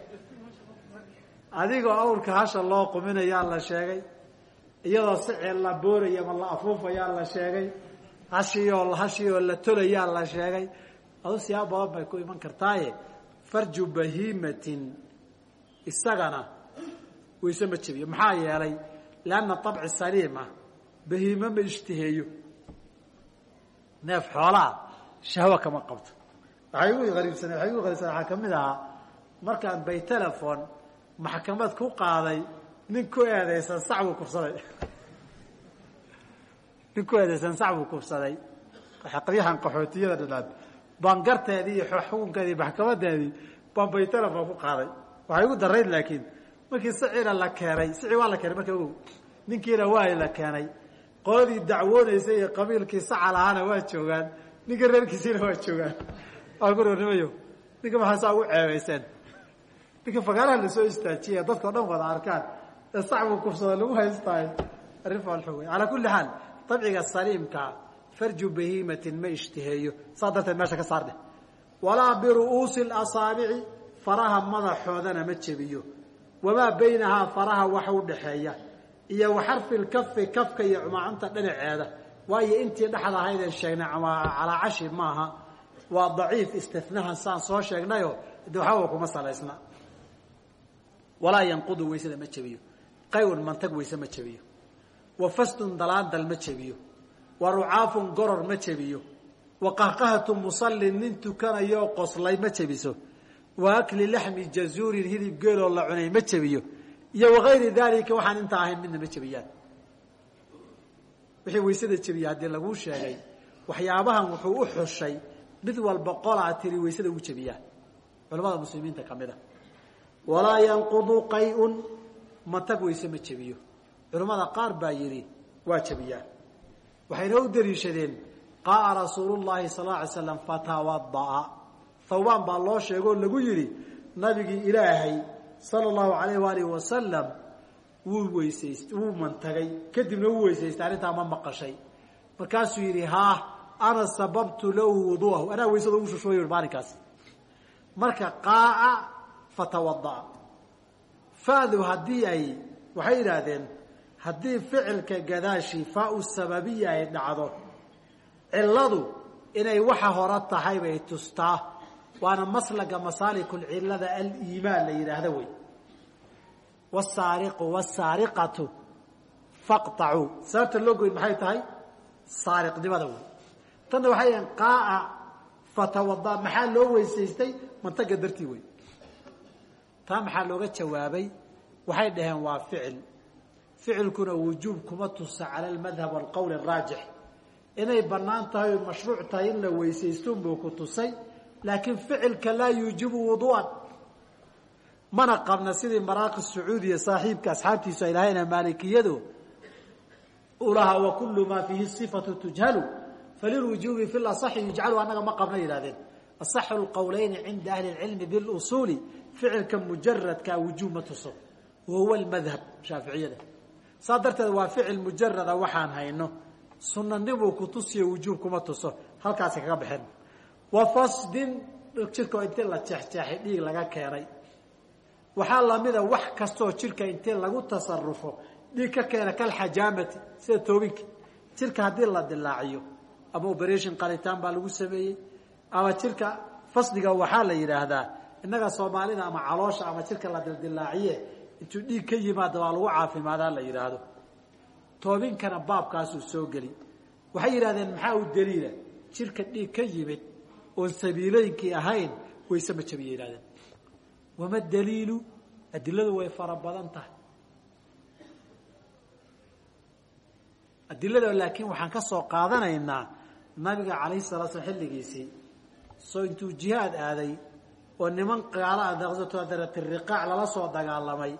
Adigoo awrka hasha loo quminayaa la sheegay. Iyadoo sicir la booraya ma la afuufayaa la sheegay. Hashioo hashioo la tolayaa la sheegay adu siyaabo badan bay ku iman kartaaye farju bahiimatin isagana wayse ma jebiyo. Maxaa yeelay lianna abci saliima bahiime ma ishtiheeyo. Neef xoolaa shahwa kama qabto. Waxay igu ariibsane waxay igu qariibsane waxaa ka mid ahaa markaan bay telefon maxkamad ku qaaday nin ku eedeysan sac buu kufsaday. Nin ku eedeysan sac buu kufsaday. Qadyahan qaxootiyada dhadhaad baan garteedii iyo xukunkeedii maxkamadeedii baan bay telefon ku qaaday. Waxay igu darayd laakiin markii sicina la keenay sici waa la keenay marka ogow ninkiina waa la keenay. Qoladii dacwoonaysay iyo qabiilkii saca lahaana waa joogaan ninka reerkiisiina waa joogaan. Waa kurnimayo ninka maxaa saa ugu ceebeyseen ninka fagaaraha la soo istaajiya dadka o dhan wada arkaan saxbu kufsada lagu haystaayo arrin foolxu wey calaa kulli xaal dabciga saliimkaa farju bahiimatin ma ishtiheeyo. Saa darteed meesha ka saar dheh walaa biru'uusi asaabici faraha madaxoodana ma jebiyo. Wamaa baynahaa faraha wax u dhaxeeya. Iyo waxarfi lkafi kafka iyo cumaacunta dhinaceeda. Waayo intii dhexda ahaydeen sheegnay calaa cashi maaha. Waa daciif istinahan saan soo sheegnayo de waxbaba kuma salaysna. Walaa yanqudu weysada ma jebiyo. Qaywun mantag weyse ma jebiyo. Wa fasdun dalaandal ma jebiyo wa rucaafun goror ma jebiyo. Wa qahqahatu musallin nin tukanayooo qoslay ma jebiso. Wa akli laxmi jazuurin hilib geeloo la cunay ma jebiyo. Iyo wagayri daalika waxaan intaa ahayn midna ma jebiyaan. Wixii weysada jebiya haddii laguu sheegay waxyaabahan wuxuu u xushay mid walba qolaa tiri weysada ugu jebiyaa culamada muslimiinta ka mid a walaa yanqudu qay-un mantag weyse ma jebiyo. Culimmada qaar baa yidhi waa jebiyaa waxayna u daliishadeen qaaa rasuulu llahi sal alay slam fatawada'a thawbaan baa loo sheegoo lagu yidhi nabigii ilaahay sala allahu alayh waalihi wasalam wuu weysayst wuu mantagay. Kadibna wuu weysaystay arrintaa ma maqashay. Markaasuu yidhi haa ana sababtu lahu wuduahu anaa weysada ugu shushooy maalinkaas marka qaaa fatawada'a fadu haddii ay waxay yidhaahdeen haddii ficilka gadaashii faau sababiya ay dhacdo cilladu inay waxa hore tahay bay tustaa. Waana maslaga masaalikulcillada aliimaan la yidhaahda wey. Wsaariqu wsaariqatu faqطacuu sababta loo goyn maxay tahay? Saariqnimada wey. Tanna waxay yihaen qaaa fatawada maxaa loo weysaystay? Mantaga dartii wey. Taa maxaa looga jawaabay? Waxay dhaheen waa ficil ficilkuna wujuub kuma tusa cala almadhab alqowl araajix inay bannaan tahay o mashruuc tahay in la weysaystuun buu ku tusay laakiin ficilka laa yuujibu wuduan mana qabna sidii maraaqi sacuudiya saaxiibka asxaabtiisu ay lahayna maalikiyadu ulahaa wa kullu maa fiihi sifatu tujhalu falilwujuubi fi laصaxi yujcalu annaga ma qabna yidhahdeen asaxu lqowleyni cinda ahli اlcilmi bilusuuli ficilka mujaradkaa wujuub ma tuso wa huwa almadhab shaaficiyada saa darteed waa ficil mujarada waxaan hayno. Sunanimuu ku tusiyo wujuub kuma tuso. Halkaasi kaga baxeen. Wa fasdin jirkao intii la jeexjeexay dhiig laga keenay. Waxaa lamida wax kastoo jirka intii lagu tasarufo dhiig ka keena kalxajaamati sida toobinka. Jirka haddii la dilaaciyo ama operation qalitaan baa lagu sameeyey ama jirka fasdiga waxaa la yidhaahdaa innaga soomaalida ama caloosha ama jirka la dildilaaciye intuu dhiig ka yimaada waa lagu caafimaadaa la yidhaahdo. Toobinkana baabkaasuu soo geli. Waxay yidhahdeen maxaa u daliila? Jirka dhiig ka yimid oon sabiilooyinkii ahayn wayse ma jabiya yidhahdeen wama daliilu? Adiladu way fara badan tahay. Adilada laakiin waxaan ka soo qaadanaynaa nabiga calayhi salaa slam xilligiisii. Soo intuu jihaad aaday oo niman qaaladaratiriqaac lala soo dagaalamay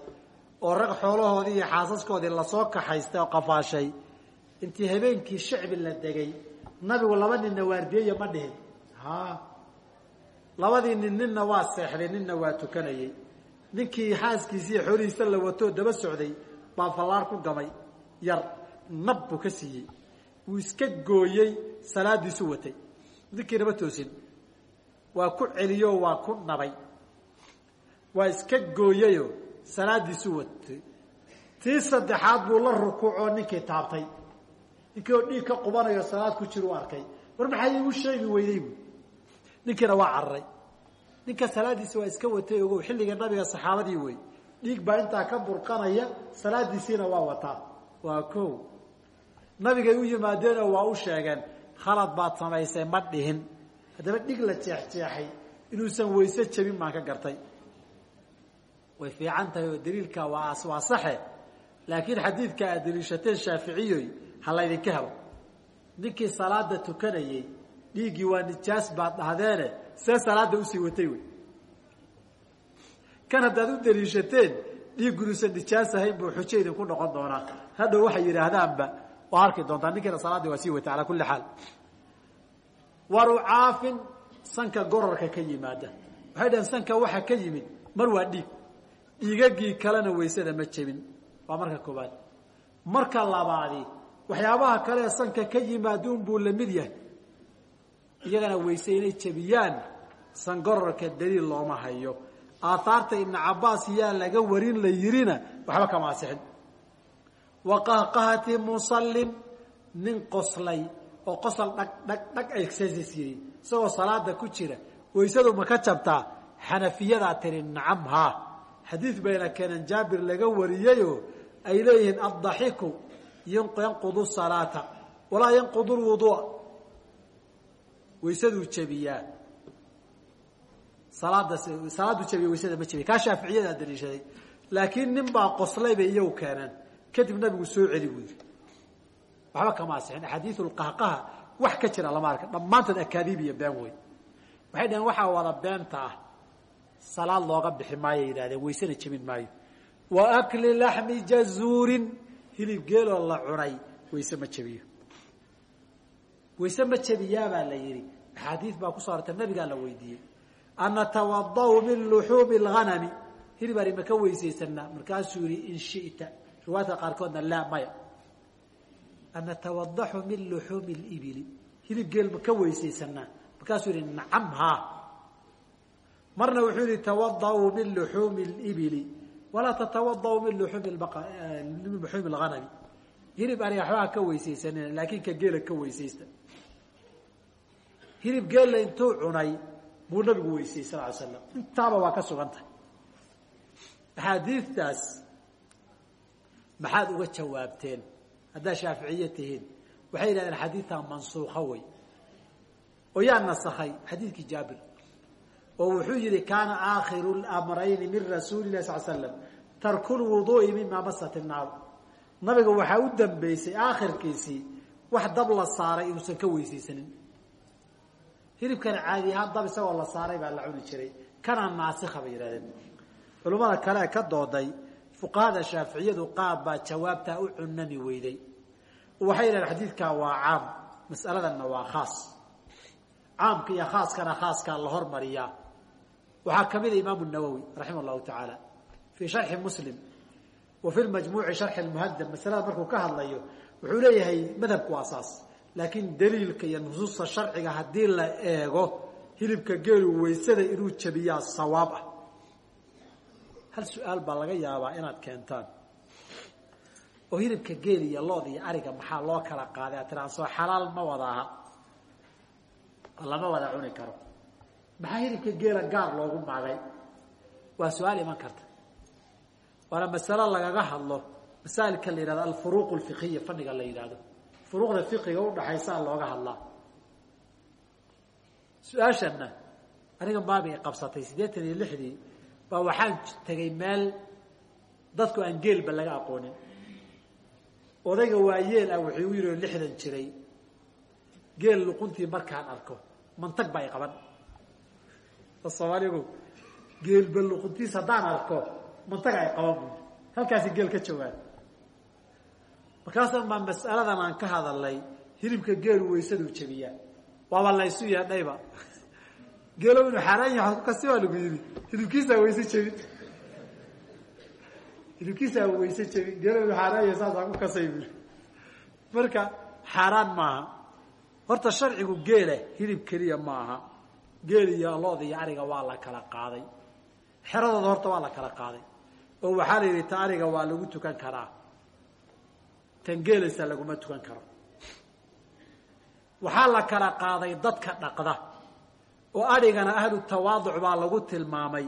oo rag xoolahoodii iyo xaasaskoodii la soo kaxaystay oo qafaashay intii habeenkii shicbi la degay nabigu laba ninna waardiyeya ma dhihin. Ha labadii nin ninna waa seexday ninna waa tukanayey ninkii xaaskiisiiyo xoolihiisa la watoo daba socday baa fallaar ku gamay yar nab buu ka siiyey. Wuu iska gooyey salaadiisu watay. Ninkiinama toosin waa ku celiyo waa ku nabay. Waa iska gooyeyo salaadiisu watay. Tii saddexaad buu la rukuucoo ninkii taabtay. Ninkii oo dhiig ka qubanayo salaad ku jir u arkay. War maxaa iigu sheegi weydey bu ninkiina waa cararay ninka salaadiisi waa iska watay ogow xilliga nabiga saxaabadii wey dhiig baa intaa ka burqanaya salaadiisiina waa wataa. Waa ko nabigay u yimaadeenoo waa u sheegeen khalad baad samaysay ma dhihin haddaba dhig la jeexjeexay inuusan weyse jabin baan ka gartay. Way fiican tahay oo daliilka waa waa saxe laakiin xadiidka aad daliishateen shaaficiyoy ha laydinka helo. Ninkii salaada tukanayey dhiiggii waa nijaas baad dhahdeene see salaada u sii watay wey. Kan haddaad u daliishateen dhiiggunuusan nijaas ahayn buu xujo idinku noqon doonaa. Hadhow waxay yidhaahdaanba waa arki doontaa ninkiina salaaddii waa sii watay calaa kulli xaal warucaafin sanka gorarka ka yimaada. Waxay dhaheen sanka waxa ka yimid mar waa dhiig dhiigagii kalena weysada ma jebin. Waa marka koobaad marka labaadi waxyaabaha kale sanka ka yimaada unbuu la mid yahay. Iyagana weyse inay jebiyaan sangororka daliil looma hayo. Aaaarta ibnu cabaas yaa laga warin la yirina waxba kama asixin. Wa qahqahati musallin nin qoslay oo qosol dhag dhag dhag exercis yiri isagoo salaada ku jira waysadu ma ka jabtaa xanafiyadaa tiri nacam haa xadiid bayna keenan jaabir laga wariyeyoo ay leeyihiin addaxiku yanqudu salaata walaa yanqudu lwudua waysaduu jebiyaa salaada salaaduu jebiya waysada ma jebiya. Kaa shaaficiyadaa daliishaday. Laakiin nin baa qoslay bay iyagu keeneen kadib nabigu soo celi buu yidhi waxba kama asixin axaadiiu lqahqaha wax ka jira lama arka dhammaantood akaadiib iyo been wey waxay dhaheen waxaa wada beenta ah. Salaad looga bixi maayo yidhahdeen. Waysena jebin maayo. Wa akli laxmi jazuurin. Hilib geeloo la cunay wayse ma jebiyo. Wayse ma jebiyaabaa la yidhi. Axaadiis baa ku soo arortay nabigaa la weydiiyey. Anatawadau min luxuumi lghanami. Hilib ari ma ka weysaysanaa markaasuu yihi in shita. Riwaayadka qaarkoodna laa maya anatawadaxu min luxuumi libili hilib geel ma ka weysaysanaa markaasuu yihi nacam haa marna wuxuu yihi tawadau min luxuumi libili walaa tatawadauu min luxuumi min luxuumi lghanami hilib ari waxbaa ka weysaysanina laakiin ka geela ka weysaysta hilib geella intuu cunay buu nabigu weysayey sal ly slam intaaba waa ka sugan tahay axaadiidtaas maxaad uga jawaabteen haddaad shaaficiye tihiin. Waxay yidhahdeen xadiidtaa mansuuka wey. Oo yaa nasakhay xadiidkii jaabir. Oo wuxuu yihi kaana aakhiru lmrayni min rasuuli lahi sal slam tarku lwuduui mima masat innaar nabiga waxaa u dambeysay aakhirkiisii wax dab la saaray inuusan ka weysaysanin. Hilibkan caadi ahaan dab isagoo la saaray baa la cuni jiray. Kana naasikha bay yidhahdeen. Culimmada kale ee ka dooday fuqahada shaaficiyadu qaar baa jawaabtaa u cunani weyday. Waxay yidhahdeen xadiidkaa waa caam mas'aladanna waa khaas. Caamka iyo khaaskana khaaskaa la hormariyaa waxaa ka mida imaamu nawowi raximah llahu tacaala fii sharxi muslim wa fi lmajmuuci sharxi lmuhadab masalada markuu ka hadlayo wuxuu leeyahay madhabku waa saas. Laakiin daliilka iyo nusuusta sharciga haddii la eego hilibka geelu waysada inuu jabiyaa sawaab ah hal su'aal baa laga yaabaa inaad keentaan. Oo hilibka geel iyo lood iyo ariga maxaa loo kala qaaday? Ad tiraan soo xalaal ma wada lama wada cuni karo. Maxaa hilibka geela gaar loogu maagay? Waa su'aal iman karta. Waana masalo lagaga hadlo. Masaailka la yihahdo alfuruuq lfiqhiya faniga la yidhaahdo furuuqda fiqiga udhaxaysaa looga hadlaa su'aashana aniga maabay qabsatay siddeetan iyo lixdii baa waxaan tegay meel dadku aan geelba laga aqoonin. Odayga waayeel ah wuxuu u yidhi oo lixdan jiray. Geel luquntii markaan arko mantag baa i qaban soomaaligu geelba luquntiis haddaan arko mantaga ay qaban bu halkaasi geel ka jawaan markaasan baa mas'aladan aan ka hadalnay hilibka geelu waysaduu jabiyaa waaba laysu yeedhayba geelo inuu xaaraan yahay kasi waa lagu yidhi. Hilibkiisaa wayse jebin hilibkiisaa wayse jebin geelo inuu xaaraan yahay saasaan ku kasay bui marka xaaraan maaha. Horta sharcigu geela hilib keliya ma aha geel iyo looda iyo ariga waa la kala qaaday. Xeradooda horta waa la kala qaaday. Oo waxaa la yidhi ta ariga waa lagu tukan karaa. Tan geelaysa laguma tukan karo. Waxaa la kala qaaday dadka dhaqda oo adhigana ahlu tawaaduc baa lagu tilmaamay.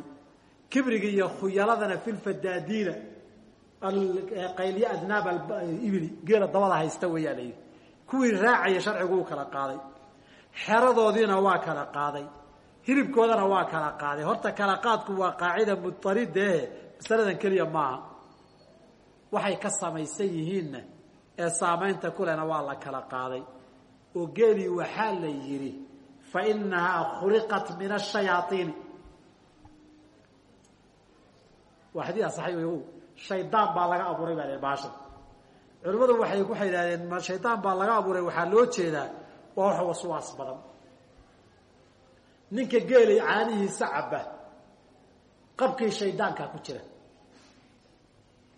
Kibriga iyo khuyaladana filfadaadiina qaylyo adnaab ibli geela dabada haysta weeyaa la kuwii raacaya sharcigu uu kala qaaday. Xeradoodiina waa kala qaaday. Hilibkoodana waa kala qaaday. Horta kala qaadku waa qaacida muطaridae masaladan keliya maaha. Waxay ka samaysan yihiinna ee saamaynta kulena waa la kala qaaday. Oo geelii waxaa la yidhi fa inahaa khuliqat min ashayaaiini waa xadii asaxay o shaydaan baa laga abuuray baa baasha culimmadu waxay waxay idhahdeen shaydaan baa laga abuuray waxaa loo jeedaa waa wax waswaas badan ninka geelay caanihiisa cabba qabkii shaydaankaa ku jira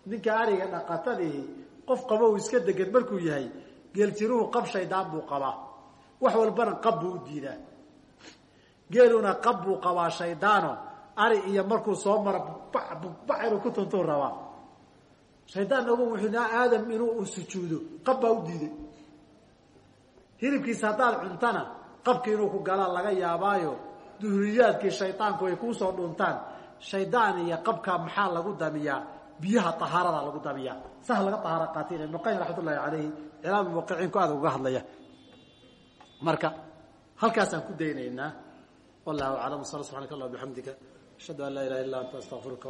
ninka ariga dhaqatadii qof qabow iska degan markuu yahay geeltiruhu qab shaydaan buu qabaa wax walbana qab buu u diidaa. Geeluna qab buu qabaa shaydaano ari iyo markuu soo maro bugbac bugbac inuu ku tuntuu rabaa. Shaydaan ogu wuxuu naa aadam inuu sujuudo. Qab baa u diiday. Hilibkiisa haddaad cuntana qabki inuu ku galaa laga yaabaayo duhuriyaadkii shaydaanku ay kuusoo dhuntaan shaydaan iyo qabkaa maxaa lagu damiyaa? Biyaha ahaarada lagu damiyaa. Sah laga ahaara qaatin ibnu qayim raxmat ullahi caleyhi cilaam muwaqiciinku aada uga hadlaya marka halkaasaan ku daynaynaa. Wallahu aclam sal subxanak allah bixamdika ashhadu an laa ilaha illa anta astaqfiruka